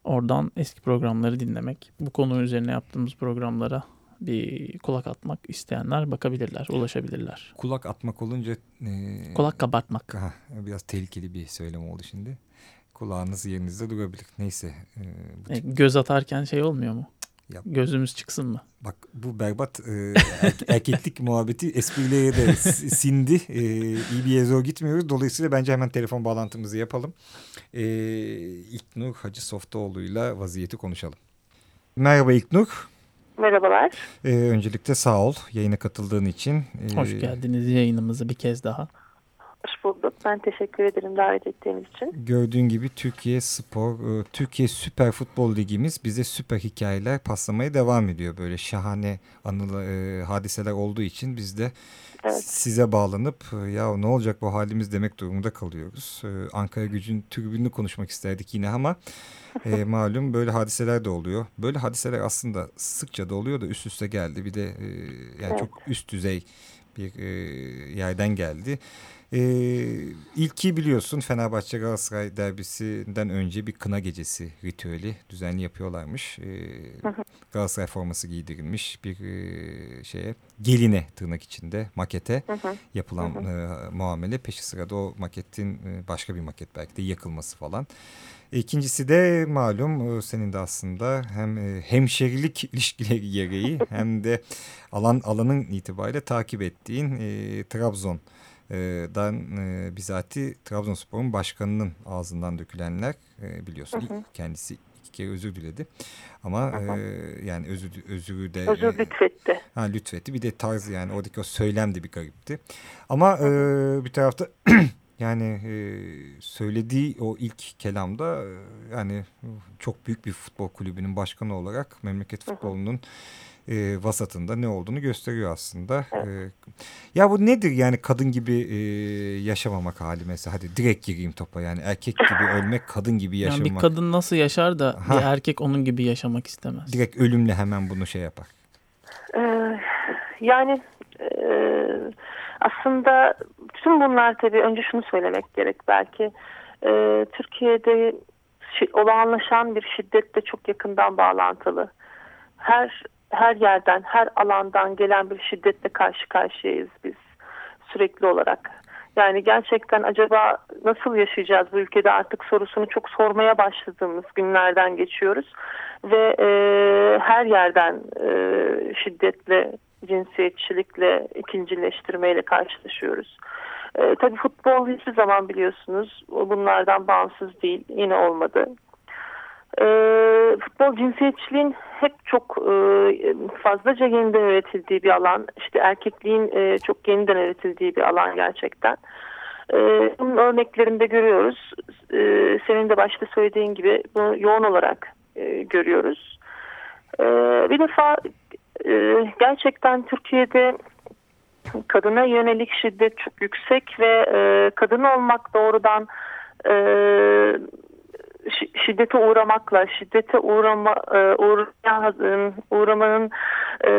Oradan eski programları dinlemek, bu konu üzerine yaptığımız programlara bir kulak atmak isteyenler bakabilirler, ulaşabilirler. Kulak atmak olunca e, Kulak kabartmak. Ha, biraz tehlikeli bir söylem oldu şimdi. Kulağınız yerinizde durabilir. Neyse. e, bu E, göz atarken şey olmuyor mu? Yap. Gözümüz çıksın mı? bak bu berbat e, erke- (laughs) erkeklik muhabbeti esprileri de sindi. E, iyi bir yere gitmiyoruz. Dolayısıyla bence hemen telefon bağlantımızı yapalım. E, İlknur Hacı Softoğlu'yla vaziyeti konuşalım. Merhaba İlknur. Merhabalar. E, öncelikle sağ ol yayına katıldığın için. E, Hoş geldiniz yayınımıza bir kez daha. Hoş bulduk. Ben teşekkür ederim davet ettiğiniz için. Gördüğün gibi Türkiye Spor, e, Türkiye Süper Futbol Ligimiz bize süper hikayeler paslamaya devam ediyor. Böyle şahane anılar, e, hadiseler olduğu için biz de Evet. size bağlanıp e, ya ne olacak bu halimiz demek durumunda kalıyoruz. Ankara gücün tribününü konuşmak isterdik yine ama e, (laughs) malum böyle hadiseler de oluyor. Böyle hadiseler aslında sıkça da oluyor da üst üste geldi. Bir de e, yani Evet. çok üst düzey bir e, yerden geldi. E, ilki biliyorsun Fenerbahçe Galatasaray derbisinden önce bir kına gecesi ritüeli düzenli yapıyorlarmış. E, Galatasaray forması giydirilmiş bir e, şeye geline tırnak içinde makete yapılan e, muamele peşi sırada o maketin e, başka bir maket belki de yakılması falan. İkincisi de malum e, senin de aslında hem e, hemşerilik (laughs) ilişkileri gereği hem de alan alanın itibariyle takip ettiğin e, Trabzon dan e, bizatihi Trabzonspor'un başkanının ağzından dökülenler e, biliyorsun Hı hı. kendisi iki kere özür diledi. Ama e, yani özür, özürü de... Özür lütfetti. Ha, lütfetti. Bir de tarzı yani oradaki o söylem de bir garipti. Ama e, bir tarafta (clears throat) yani e, söylediği o ilk kelamda e, yani çok büyük bir futbol kulübünün başkanı olarak memleket futbolunun e, vasatında ne olduğunu gösteriyor aslında. Evet. E, ya bu nedir yani kadın gibi e, yaşamamak hali mesela hadi direkt gireyim topa yani erkek gibi (laughs) ölmek kadın gibi yaşamak. Yani bir kadın nasıl yaşar da ha. bir erkek onun gibi yaşamak istemez. Direkt ölümle hemen bunu şey yapar. Ee, yani e, aslında tüm bunlar tabii önce şunu söylemek gerek belki. E, Türkiye'de olağanlaşan bir şiddetle çok yakından bağlantılı. Her her yerden, her alandan gelen bir şiddetle karşı karşıyayız biz sürekli olarak. Yani gerçekten acaba nasıl yaşayacağız bu ülkede artık sorusunu çok sormaya başladığımız günlerden geçiyoruz. Ve e, her yerden e, şiddetle, cinsiyetçilikle, ikincileştirmeyle karşılaşıyoruz. E, tabii futbol hiçbir zaman biliyorsunuz bunlardan bağımsız değil. Yine olmadı. E, futbol cinsiyetçiliğin hep çok e, fazlaca yeniden üretildiği bir alan. İşte erkekliğin e, çok yeniden üretildiği bir alan gerçekten. E, bunun örneklerinde görüyoruz. E, senin de başta söylediğin gibi bunu yoğun olarak e, görüyoruz. E, bir defa e, gerçekten Türkiye'de kadına yönelik şiddet çok yüksek ve e, kadın olmak doğrudan e, şiddete uğramakla, şiddete uğrama, e, uğrayan, e, uğramanın e,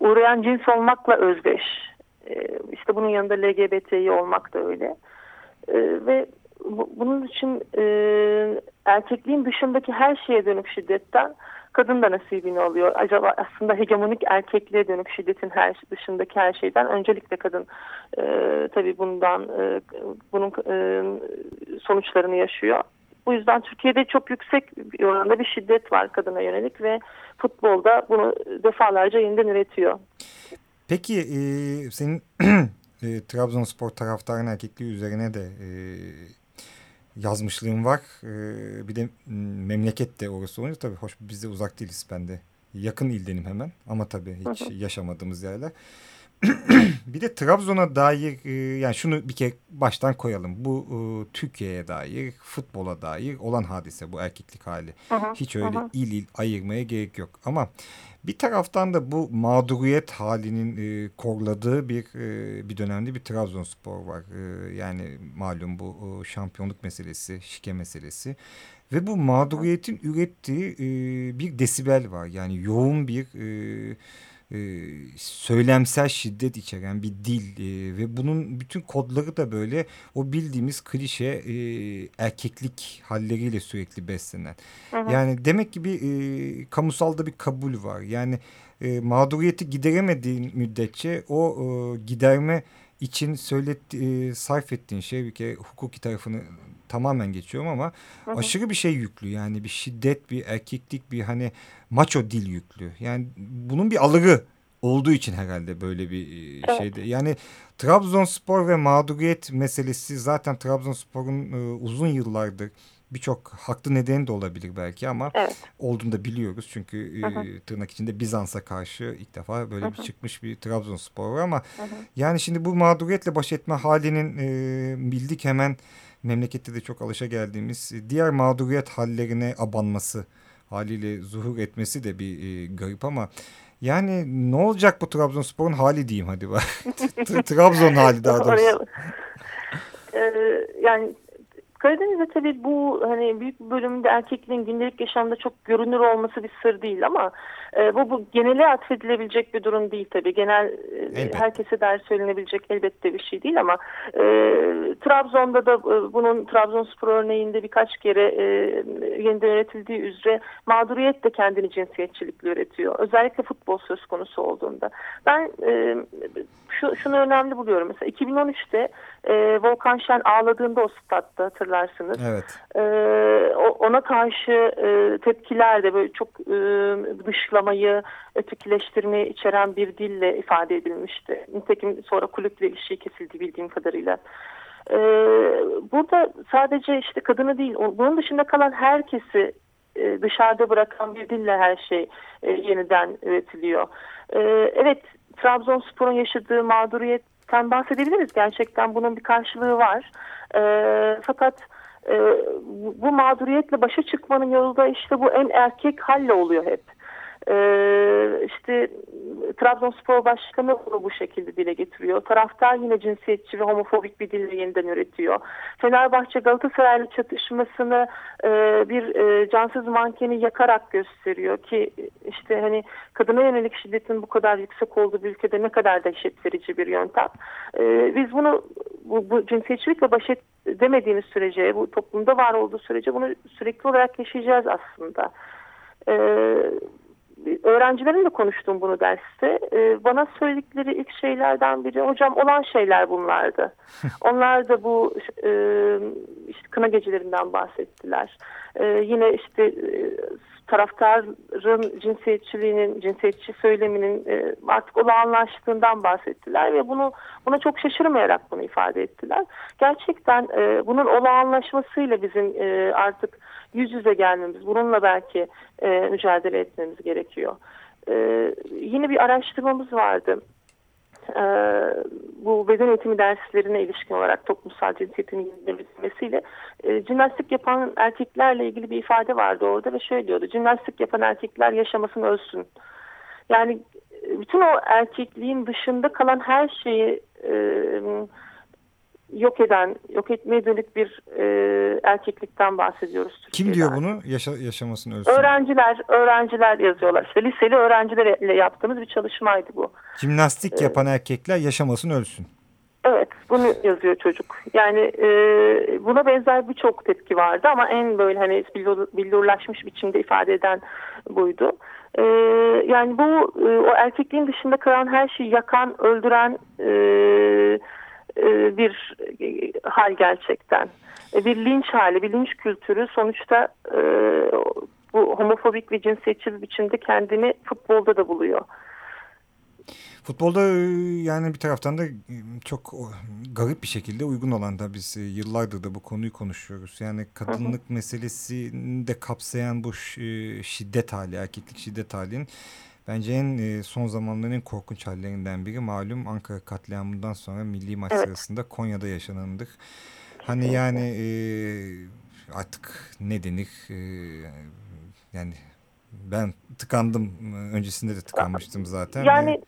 uğrayan cins olmakla özdeş. İşte bunun yanında LGBT'yi olmak da öyle. Ve bunun için erkekliğin dışındaki her şeye dönük şiddetten kadın da nasibini alıyor. Acaba aslında hegemonik erkekliğe dönük şiddetin her dışındaki her şeyden öncelikle kadın e, tabii bundan e, bunun e, sonuçlarını yaşıyor. Bu yüzden Türkiye'de çok yüksek bir oranda bir şiddet var kadına yönelik ve futbolda bunu defalarca yeniden üretiyor. Peki e, senin (clears throat) e, Trabzonspor taraftarın erkekliği üzerine de e, yazmışlığın var. E, bir de memleket de orası olunca tabii hoş biz de uzak değiliz ben de. Yakın ildenim hemen ama tabii hiç yaşamadığımız yerler. (clears throat) bir de Trabzon'a dair e, yani şunu bir kere baştan koyalım. Bu e, Türkiye'ye dair, futbola dair olan hadise bu erkeklik hali. Aha, Hiç öyle aha. il il ayırmaya gerek yok. Ama bir taraftan da bu mağduriyet halinin e, korladığı bir e, bir dönemde bir Trabzonspor var. E, yani malum bu e, şampiyonluk meselesi, şike meselesi. Ve bu mağduriyetin ürettiği e, bir desibel var. Yani yoğun bir... E, e, söylemsel şiddet içeren bir dil e, ve bunun bütün kodları da böyle o bildiğimiz klişe e, erkeklik halleriyle sürekli beslenen. Hı hı. Yani demek ki bir e, kamusalda bir kabul var. Yani e, mağduriyeti gideremediğin müddetçe o e, giderme için söylet, e, sarf ettiğin şey bir kere hukuki tarafını tamamen geçiyorum ama hı hı. aşırı bir şey yüklü. Yani bir şiddet, bir erkeklik, bir hani maço dil yüklü. Yani bunun bir alırı olduğu için herhalde böyle bir e, evet. şeyde. Yani Trabzonspor ve mağduriyet meselesi zaten Trabzonspor'un e, uzun yıllardır birçok haklı nedeni de olabilir belki ama evet. olduğunu da biliyoruz. Çünkü hı hı. E, tırnak içinde Bizans'a karşı ilk defa böyle hı hı. bir çıkmış bir Trabzonspor var ama hı hı. yani şimdi bu mağduriyetle baş etme halinin e, bildik hemen memlekette de çok alışa geldiğimiz diğer mağduriyet hallerine abanması haliyle zuhur etmesi de bir e, garip ama yani ne olacak bu Trabzonspor'un hali diyeyim hadi bak. (laughs) Trabzon hali daha doğrusu. ee, yani Karadeniz'de tabii bu hani büyük bir bölümünde erkekliğin gündelik yaşamda çok görünür olması bir sır değil ama e, bu, bu genele atfedilebilecek bir durum değil tabii. Genel e, herkese der söylenebilecek elbette bir şey değil ama e, Trabzon'da da e, bunun Trabzonspor örneğinde birkaç kere e, yeniden üretildiği üzere mağduriyet de kendini cinsiyetçilikle üretiyor. Özellikle futbol söz konusu olduğunda. Ben e, şu, şunu önemli buluyorum. Mesela 2013'te e, Volkan Şen ağladığında o statta hatırlarsınız. Evet. E, ona karşı e, tepkiler de böyle çok e, dışlamayı, ötekileştirmeyi içeren bir dille ifade edilmişti. Nitekim sonra kulüple ilişiği kesildi bildiğim kadarıyla. Ee, burada sadece işte kadını değil, bunun dışında kalan herkesi e, dışarıda bırakan bir dille her şey e, yeniden üretiliyor. E, evet Trabzonspor'un yaşadığı mağduriyetten bahsedebiliriz. Gerçekten bunun bir karşılığı var. E, fakat e, bu mağduriyetle başa çıkmanın yolu da işte bu en erkek halle oluyor hep. Ee, işte Trabzonspor Başkanı bunu bu şekilde dile getiriyor. Taraftar yine cinsiyetçi ve homofobik bir dille yeniden üretiyor. Fenerbahçe Galatasaray'la çatışmasını e, bir e, cansız mankeni yakarak gösteriyor ki işte hani kadına yönelik şiddetin bu kadar yüksek olduğu bir ülkede ne kadar dehşet verici bir yöntem. E, biz bunu bu, bu cinsiyetçilikle baş et demediğimiz sürece bu toplumda var olduğu sürece bunu sürekli olarak yaşayacağız aslında. Ee, öğrencilerimle konuştum bunu derste. Ee, bana söyledikleri ilk şeylerden biri hocam olan şeyler bunlardı. (laughs) Onlar da bu e, işte kına gecelerinden bahsettiler. E, yine işte e, taraftarın cinsiyetçiliğinin, cinsiyetçi söyleminin e, artık olağanlaştığından bahsettiler ve bunu buna çok şaşırmayarak bunu ifade ettiler. Gerçekten e, bunun olağanlaşmasıyla bizim e, artık yüz yüze gelmemiz, bununla belki e, mücadele etmemiz gerekiyor. E, yine bir araştırmamız vardı e, bu beden eğitimi derslerine ilişkin olarak toplumsal cinsiyetin yenilemesiyle e, jimnastik yapan erkeklerle ilgili bir ifade vardı orada ve şöyle diyordu. Jimnastik yapan erkekler yaşamasını ölsün. Yani bütün o erkekliğin dışında kalan her şeyi e, yok eden, yok etmeye dönük bir e, erkeklikten bahsediyoruz. Türkiye'den. Kim diyor bunu? Yaşa, yaşamasını ölsün. Öğrenciler, öğrenciler yazıyorlar. İşte liseli öğrencilerle yaptığımız bir çalışmaydı bu. Jimnastik ee, yapan erkekler yaşamasını ölsün. Evet, bunu yazıyor çocuk. Yani e, buna benzer birçok tepki vardı ama en böyle hani billurlaşmış biçimde ifade eden buydu. E, yani bu e, o erkekliğin dışında kalan her şeyi yakan, öldüren... E, e, bir e, hal gerçekten. E, bir linç hali, bir linç kültürü sonuçta bu homofobik ve cinsiyetçi bir biçimde kendini futbolda da buluyor. Futbolda yani bir taraftan da çok garip bir şekilde uygun olan da biz yıllardır da bu konuyu konuşuyoruz. Yani kadınlık hı hı. meselesini de kapsayan bu şiddet hali, erkeklik şiddet halinin Bence en e, son zamanların en korkunç hallerinden biri malum Ankara katliamından sonra milli maç evet. sırasında Konya'da yaşanandır. Hani yani e, artık ne denir e, yani ben tıkandım öncesinde de tıkanmıştım zaten. Yani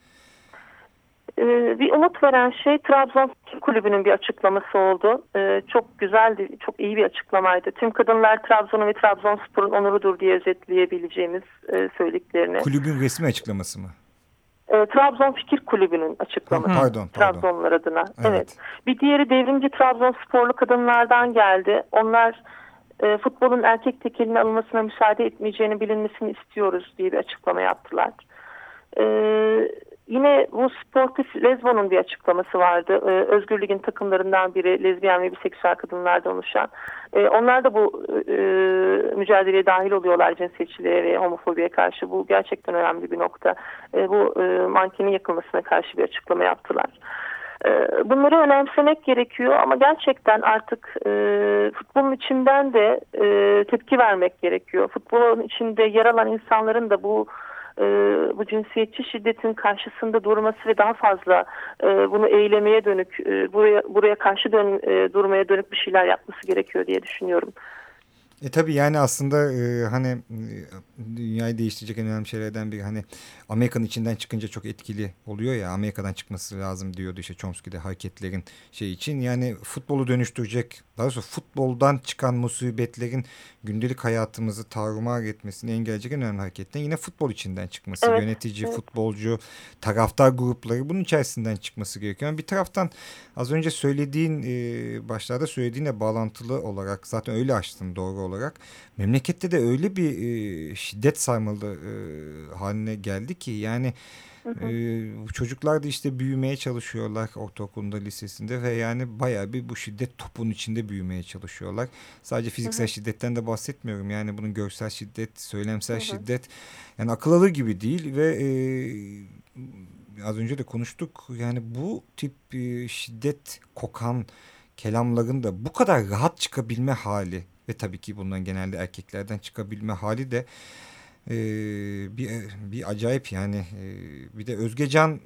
bir umut veren şey Trabzon Kulübü'nün bir açıklaması oldu. Ee, çok güzeldi, çok iyi bir açıklamaydı. Tüm kadınlar Trabzon'un ve Trabzonspor'un onurudur diye özetleyebileceğimiz e, söylediklerini. Kulübün resmi açıklaması mı? E, Trabzon Fikir Kulübü'nün açıklaması. Pardon, pardon. Trabzonlar adına. Evet. evet. Bir diğeri devrimci Trabzonsporlu kadınlardan geldi. Onlar e, futbolun erkek tekeline alınmasına müsaade etmeyeceğini bilinmesini istiyoruz diye bir açıklama yaptılar. Evet Yine bu sportif Lezbo'nun bir açıklaması vardı. Ee, Özgür Lig'in takımlarından biri lezbiyen ve biseksüel kadınlardan oluşan. Ee, onlar da bu e, mücadeleye dahil oluyorlar cinsiyetçiliğe ve homofobiye karşı. Bu gerçekten önemli bir nokta. Ee, bu e, mankenin yakılmasına karşı bir açıklama yaptılar. Ee, bunları önemsemek gerekiyor ama gerçekten artık e, futbolun içinden de e, tepki vermek gerekiyor. Futbolun içinde yer alan insanların da bu e, bu cinsiyetçi şiddetin karşısında durması ve daha fazla e, bunu eylemeye dönük e, buraya buraya karşı dön, e, durmaya dönük bir şeyler yapması gerekiyor diye düşünüyorum. E tabii yani aslında e, hani e, dünyayı değiştirecek en önemli şeylerden biri hani Amerika'nın içinden çıkınca çok etkili oluyor ya Amerika'dan çıkması lazım diyordu işte Chomsky'de hareketlerin şey için yani futbolu dönüştürecek daha doğrusu futboldan çıkan musibetlerin gündelik hayatımızı tarumar etmesini engelleyecek en önemli hareketten yine futbol içinden çıkması evet. yönetici futbolcu taraftar grupları bunun içerisinden çıkması gerekiyor. Yani bir taraftan az önce söylediğin e, başlarda söylediğine bağlantılı olarak zaten öyle açtın doğru olarak memlekette de öyle bir e, şiddet sarmalı e, haline geldi ki yani Hı E, çocuklar da işte büyümeye çalışıyorlar ortaokulunda, lisesinde ve yani bayağı bir bu şiddet topun içinde büyümeye çalışıyorlar. Sadece fiziksel hı hı. şiddetten de bahsetmiyorum. Yani bunun görsel şiddet, söylemsel hı hı. şiddet yani akıl alır gibi değil ve e, az önce de konuştuk. Yani bu tip e, şiddet kokan kelamların da bu kadar rahat çıkabilme hali ve tabii ki bundan genelde erkeklerden çıkabilme hali de e, bir, bir acayip yani e, bir de Özgecan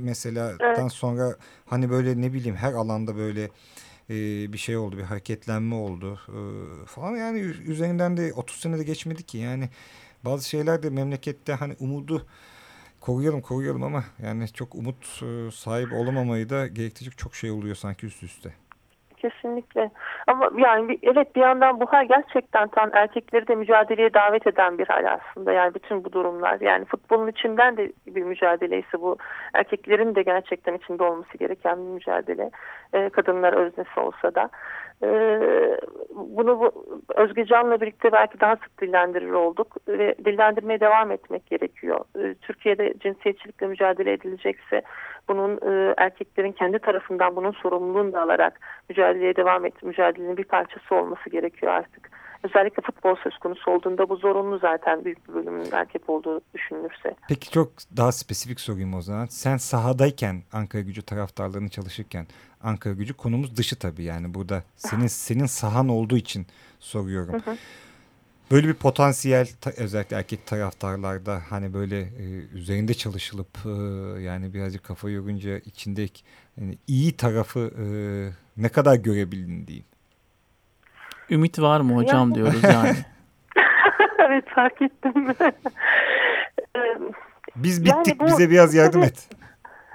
mesela evet. sonra hani böyle ne bileyim her alanda böyle e, bir şey oldu bir hareketlenme oldu e, falan yani üzerinden de 30 senede geçmedi ki yani bazı şeyler de memlekette hani umudu koruyalım koruyalım ama yani çok umut sahibi olamamayı da gerektirecek çok şey oluyor sanki üst üste kesinlikle. Ama yani evet bir yandan bu hal gerçekten tam erkekleri de mücadeleye davet eden bir hal aslında. Yani bütün bu durumlar. Yani futbolun içinden de bir mücadeleyse bu. Erkeklerin de gerçekten içinde olması gereken bir mücadele. Ee, kadınlar öznesi olsa da. Ee, bunu bu, Özge birlikte belki daha sık dillendirir olduk ve dillendirmeye devam etmek gerekiyor. Ee, Türkiye'de cinsiyetçilikle mücadele edilecekse bunun e, erkeklerin kendi tarafından bunun sorumluluğunu da alarak mücadeleye devam et, mücadelenin bir parçası olması gerekiyor artık. Özellikle futbol söz konusu olduğunda bu zorunlu zaten büyük bir bölümünün erkek olduğu düşünülürse. Peki çok daha spesifik sorayım o zaman. Sen sahadayken Ankara gücü taraftarlarını çalışırken Ankara gücü konumuz dışı tabii yani burada senin senin sahan olduğu için soruyorum. Böyle bir potansiyel özellikle erkek taraftarlarda hani böyle e, üzerinde çalışılıp e, yani birazcık kafa yorunca içinde yani iyi tarafı e, ne kadar görebildin diyeyim. Ümit var mı hocam ya. diyoruz yani. (laughs) evet fark ettim. (laughs) Biz bittik yani bu, bize biraz yardım et.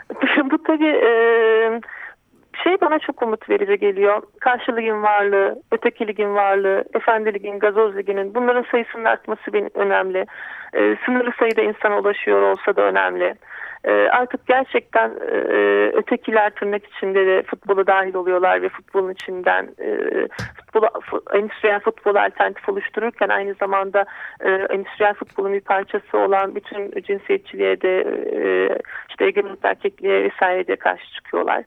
(laughs) bu tabii e, şey bana çok umut verici geliyor. Karşı ligin varlığı, öteki ligin varlığı, efendi ligin, gazoz liginin bunların sayısının artması benim önemli. E, sınırlı sayıda insana ulaşıyor olsa da önemli. E, artık gerçekten e, ötekiler tırnak içinde de futbola dahil oluyorlar ve futbolun içinden e, futbolu, endüstriyel futbol alternatif oluştururken aynı zamanda e, endüstriyel futbolun bir parçası olan bütün cinsiyetçiliğe de e, işte egemenlik erkekliğe vesaire de karşı çıkıyorlar.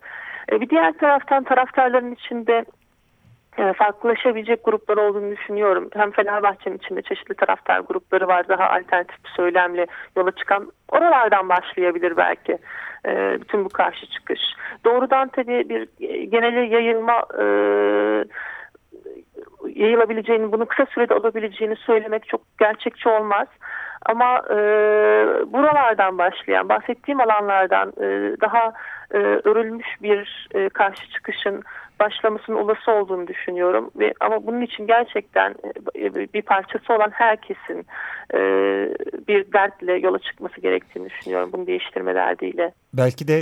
E, bir diğer taraftan taraftarların içinde e, farklılaşabilecek gruplar olduğunu düşünüyorum. Hem Fenerbahçe'nin içinde çeşitli taraftar grupları var. Daha alternatif bir söylemle yola çıkan oralardan başlayabilir belki e, bütün bu karşı çıkış. Doğrudan tabii bir genele yayılma yayılabileceğini, bunu kısa sürede olabileceğini söylemek çok gerçekçi olmaz. Ama e, buralardan başlayan, bahsettiğim alanlardan e, daha e, örülmüş bir e, karşı çıkışın başlamasının olası olduğunu düşünüyorum. Ve ama bunun için gerçekten e, bir parçası olan herkesin e, bir dertle yola çıkması gerektiğini düşünüyorum. Bunu değiştirme derdiyle. Belki de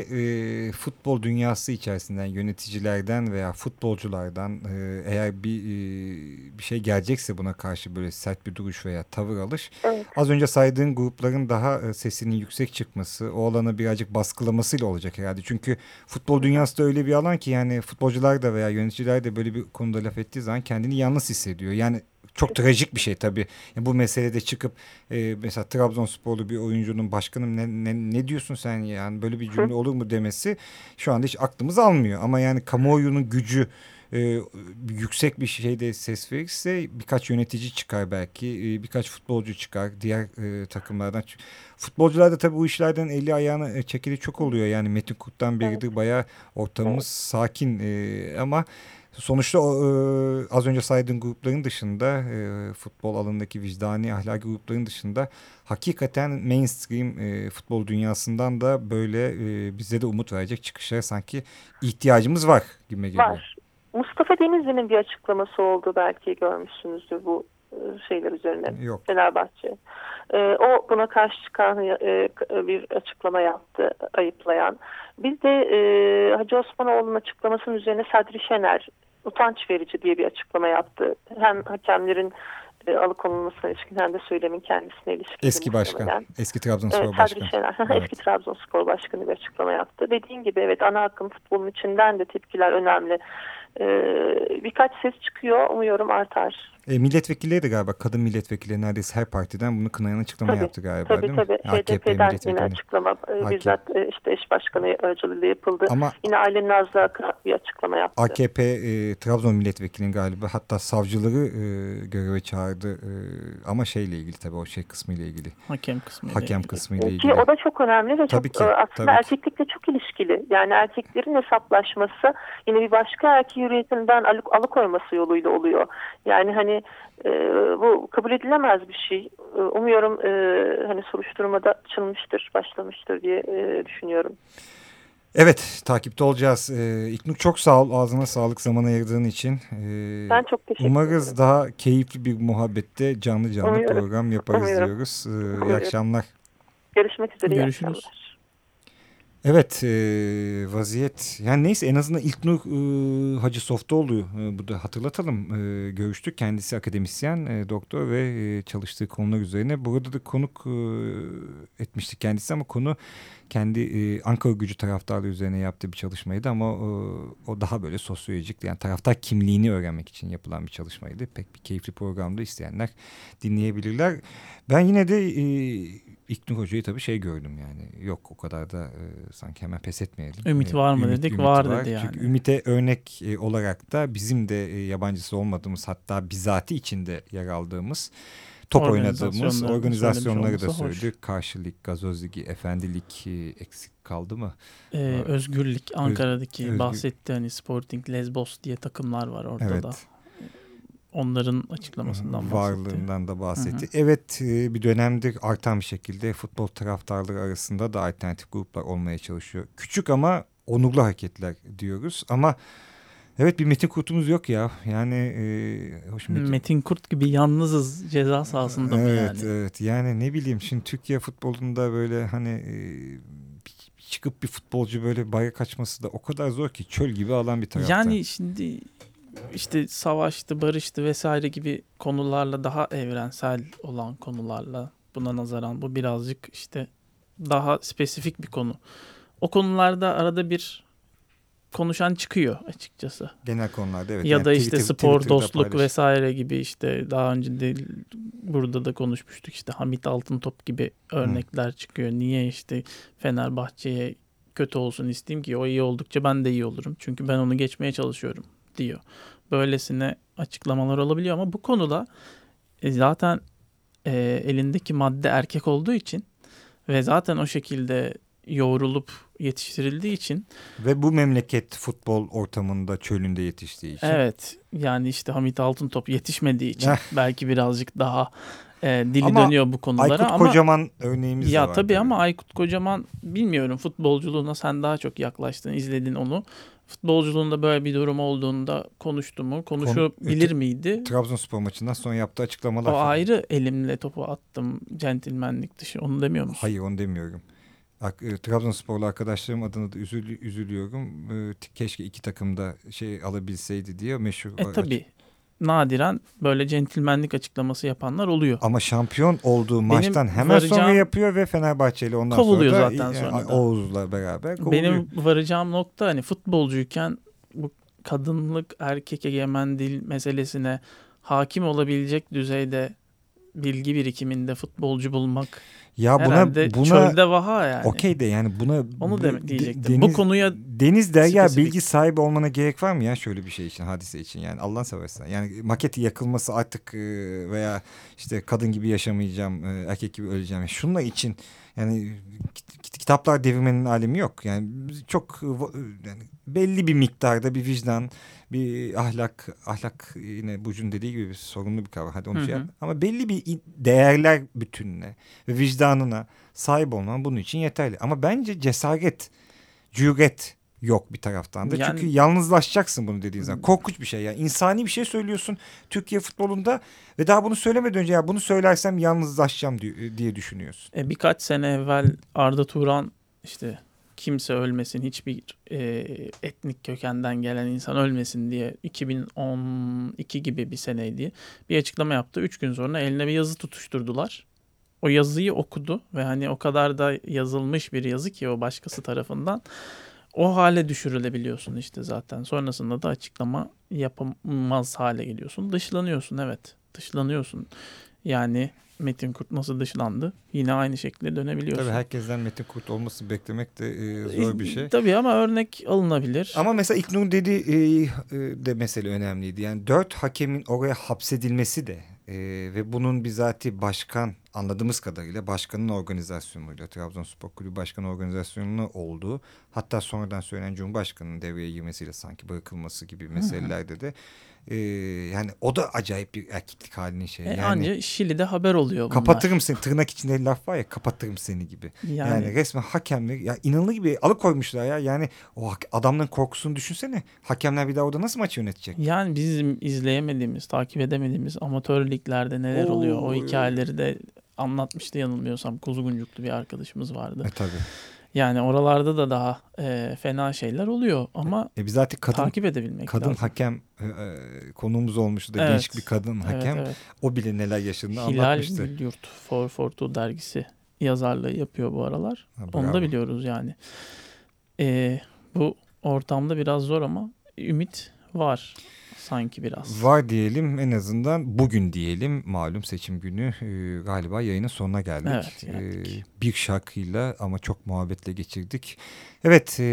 e, futbol dünyası içerisinden yöneticilerden veya futbolculardan e, eğer bir e, bir şey gelecekse buna karşı böyle sert bir duruş veya tavır alış. Evet. Az önce saydığın grupların daha e, sesinin yüksek çıkması, o alanı birazcık baskılamasıyla olacak herhalde. Çünkü futbol dünyası da öyle bir alan ki yani futbolcular da veya yöneticiler de böyle bir konuda laf ettiği zaman kendini yalnız hissediyor. Yani çok trajik bir şey tabii. Yani bu meselede çıkıp e, mesela Trabzonsporlu bir oyuncunun başkanım ne, ne, ne diyorsun sen yani böyle bir cümle olur mu demesi şu anda hiç aklımız almıyor. Ama yani kamuoyunun gücü e, yüksek bir şeyde ses verirse birkaç yönetici çıkar belki e, birkaç futbolcu çıkar diğer e, takımlardan. Futbolcular da tabii bu işlerden eli ayağını e, çekili çok oluyor yani Metin Kurt'tan beridir bayağı ortamımız sakin e, ama Sonuçta o, e, az önce saydığın grupların dışında e, futbol alanındaki vicdani ahlaki grupların dışında hakikaten mainstream e, futbol dünyasından da böyle e, bize de umut verecek çıkışlara sanki ihtiyacımız var gibi geliyor. Var. Mustafa Denizli'nin bir açıklaması oldu belki görmüşsünüzdür bu e, şeyler üzerine. Yok. Fenerbahçe. E, o buna karşı çıkan e, bir açıklama yaptı ayıplayan. Biz de e, Hacı Osmanoğlu'nun açıklamasının üzerine Sadri Şener utanç verici diye bir açıklama yaptı. Hem hakemlerin e, alıkonulmasına ilişkin hem de söylemin kendisine ilişkin. Eski başkan, eski Trabzonspor evet, başkanı. Şener, (laughs) evet. eski Trabzonspor başkanı bir açıklama yaptı. Dediğin gibi evet ana akım futbolun içinden de tepkiler önemli. Ee, birkaç ses çıkıyor umuyorum artar. E, milletvekilleri de galiba kadın milletvekilleri neredeyse her partiden bunu kınayan açıklama tabii, yaptı galiba tabii, değil tabii. mi? HDP'den yine açıklama e, bizzat e, işte eş başkanı aracılığıyla yapıldı. Ama yine Aylin Nazlı bir açıklama yaptı. AKP e, Trabzon milletvekilinin galiba hatta savcıları e, göreve çağırdı e, ama şeyle ilgili tabii o şey kısmı ile ilgili. Hakem kısmı Hakem kısmı ile ilgili. Ki o da çok önemli ve tabii çok ki, aslında tabii erkeklikle çok ilişkili. Yani erkeklerin hesaplaşması yine bir başka erkek hürriyetinden alıkoyması yoluyla oluyor. Yani hani e, bu kabul edilemez bir şey. E, umuyorum e, hani soruşturmada açılmıştır, başlamıştır diye e, düşünüyorum. Evet, takipte olacağız. Ee, İknur çok sağ ol, ağzına sağlık zaman ayırdığın için. Ee, ben çok teşekkür umarız ederim. Umarız daha keyifli bir muhabbette canlı canlı umuyorum. program yaparız umuyorum. diyoruz. Ee, umuyorum. iyi akşamlar. Görüşmek üzere. Görüşürüz. Evet e, vaziyet. Yani neyse en azından İlknur e, Hacı Softoğlu e, bu da hatırlatalım. E, görüştük kendisi akademisyen e, doktor ve e, çalıştığı konular üzerine. Burada da konuk e, etmiştik kendisi ama konu kendi e, Ankara gücü taraftarlığı üzerine yaptığı bir çalışmaydı ama e, o daha böyle sosyolojik yani taraftar kimliğini öğrenmek için yapılan bir çalışmaydı. Pek bir keyifli programda isteyenler dinleyebilirler. Ben yine de e, İknur Hoca'yı tabii şey gördüm yani. Yok o kadar da e, sanki hemen pes etmeyelim. Ümit var mı ümit, dedik? Ümit var, var dedi yani. Çünkü Ümit'e örnek e, olarak da bizim de e, yabancısı olmadığımız hatta bizatihi içinde yer aldığımız top oynadığımız organizasyonları da söyledik. Karşı lig, gazoz ligi, efendilik e, eksik kaldı mı? Ee, özgürlük Ankara'daki Özgür... bahsetti hani Sporting Lesbos diye takımlar var orada evet. da onların açıklamasından bahsetti. Varlığından da bahsetti. Hı hı. Evet e, bir dönemdir artan bir şekilde futbol taraftarları arasında da alternatif gruplar olmaya çalışıyor. Küçük ama onurlu hareketler diyoruz ama evet bir Metin Kurt'umuz yok ya. Yani e, hoş Metin. Metin Kurt gibi yalnızız ceza sahasında mı evet, yani? Evet evet yani ne bileyim şimdi Türkiye futbolunda böyle hani e, çıkıp bir futbolcu böyle bayrak açması da o kadar zor ki çöl gibi alan bir taraftan. Yani şimdi işte savaştı, barıştı vesaire gibi konularla daha evrensel olan konularla buna nazaran bu birazcık işte daha spesifik bir konu. O konularda arada bir konuşan çıkıyor açıkçası. Genel konularda evet. Ya yani da işte Twitter, spor, Twitter'da dostluk paylaş. vesaire gibi işte daha önce de burada da konuşmuştuk işte Hamit Altıntop gibi örnekler Hı. çıkıyor. Niye işte Fenerbahçe'ye kötü olsun isteyeyim ki o iyi oldukça ben de iyi olurum. Çünkü ben onu geçmeye çalışıyorum diyor. Böylesine açıklamalar olabiliyor ama bu konuda e, zaten e, elindeki madde erkek olduğu için ve zaten o şekilde yoğrulup yetiştirildiği için. Ve bu memleket futbol ortamında çölünde yetiştiği için. Evet yani işte Hamit Altıntop yetişmediği için (laughs) belki birazcık daha e, dili ama dönüyor bu konulara. Aykut ama, Kocaman örneğimiz ya de var. Ya tabii ama Aykut Kocaman bilmiyorum futbolculuğuna sen daha çok yaklaştın izledin onu futbolculuğunda böyle bir durum olduğunda konuştu mu? Konuşabilir Konu, miydi? Trabzonspor maçından sonra yaptığı açıklamalar. O falan. ayrı elimle topu attım centilmenlik dışı. Onu demiyor musun? Hayır onu demiyorum. E, Trabzonsporlu arkadaşlarım adına da üzül, üzülüyorum. E, keşke iki takımda şey alabilseydi diye meşhur. E tabii nadiren böyle centilmenlik açıklaması yapanlar oluyor. Ama şampiyon olduğu Benim maçtan hemen varacağım, sonra yapıyor ve Fenerbahçe ile ondan kovuluyor sonra da zaten sonra da. Oğuz'la beraber kovuluyor. Benim varacağım nokta hani futbolcuyken bu kadınlık erkek egemen dil meselesine hakim olabilecek düzeyde bilgi birikiminde futbolcu bulmak ya buna Herhalde buna çölde vaha yani. Okey de yani buna onu demek diyecektim. Deniz, bu konuya Deniz Derya bilgi sahibi olmana gerek var mı ya şöyle bir şey için hadise için yani Allah'ın seversen. Yani maketi yakılması artık e, veya işte kadın gibi yaşamayacağım e, erkek gibi öleceğim. Şunla için yani kitaplar devirmenin alemi yok. Yani çok yani belli bir miktarda bir vicdan, bir ahlak, ahlak yine Buc'un dediği gibi bir sorunlu bir kavram. Hadi onu şey yap. Ama belli bir değerler bütününe ve vicdanına sahip olman bunun için yeterli. Ama bence cesaret, cüret yok bir taraftan da. Yani, Çünkü yalnızlaşacaksın bunu dediğin zaman. Korkunç bir şey ya. İnsani bir şey söylüyorsun Türkiye futbolunda ve daha bunu söylemeden önce ya bunu söylersem yalnızlaşacağım diye düşünüyorsun. E, birkaç sene evvel Arda Turan işte kimse ölmesin hiçbir e, etnik kökenden gelen insan ölmesin diye 2012 gibi bir seneydi bir açıklama yaptı. Üç gün sonra eline bir yazı tutuşturdular. O yazıyı okudu ve hani o kadar da yazılmış bir yazı ki o başkası tarafından o hale düşürülebiliyorsun işte zaten. Sonrasında da açıklama yapamaz hale geliyorsun. Dışlanıyorsun evet. Dışlanıyorsun. Yani Metin Kurt nasıl dışlandı? Yine aynı şekilde dönebiliyorsun. Tabii herkesten Metin Kurt olması beklemek de e, zor bir şey. Tabii ama örnek alınabilir. Ama mesela İknur'un dediği e, e, de mesele önemliydi. Yani dört hakemin oraya hapsedilmesi de e, ve bunun bizatihi başkan anladığımız kadarıyla başkanın organizasyonuyla Trabzonspor Kulübü Başkanı organizasyonunu olduğu hatta sonradan söylenen Cumhurbaşkanı'nın devreye girmesiyle sanki bırakılması gibi meselelerde de e, yani o da acayip bir erkeklik halinin şey. E, yani anca Şili'de haber oluyor bunlar. kapatırım seni tırnak içinde laf var ya kapatırım seni gibi. Yani, Yani, resmen hakemler ya inanılır gibi alıkoymuşlar ya. Yani o adamların korkusunu düşünsene. Hakemler bir daha orada nasıl maç yönetecek? yani bizim izleyemediğimiz, takip edemediğimiz amatör liglerde neler Oo, oluyor? O hikayeleri de anlatmıştı yanılmıyorsam. Kuzguncuklu bir arkadaşımız vardı. E tabii. Yani oralarda da daha e, fena şeyler oluyor ama E biz zaten kadın takip edebilmek kadın lazım. hakem e, e, konuğumuz olmuştu da Evet. genç bir kadın hakem. Evet, evet. O bile neler yaşadığını Hilal anlatmıştı. Gülyurt For Fortu dergisi yazarlığı yapıyor bu aralar. Ha, Onu da biliyoruz yani. E, bu ortamda biraz zor ama ümit var sanki biraz. Var diyelim en azından bugün diyelim malum seçim günü e, galiba yayının sonuna geldik. Evet, geldik. E, bir şarkıyla ama çok muhabbetle geçirdik. Evet e,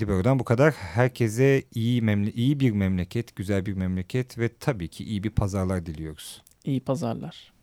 Libero'dan bu kadar. Herkese iyi, memle iyi bir memleket, güzel bir memleket ve tabii ki iyi bir pazarlar diliyoruz. İyi pazarlar.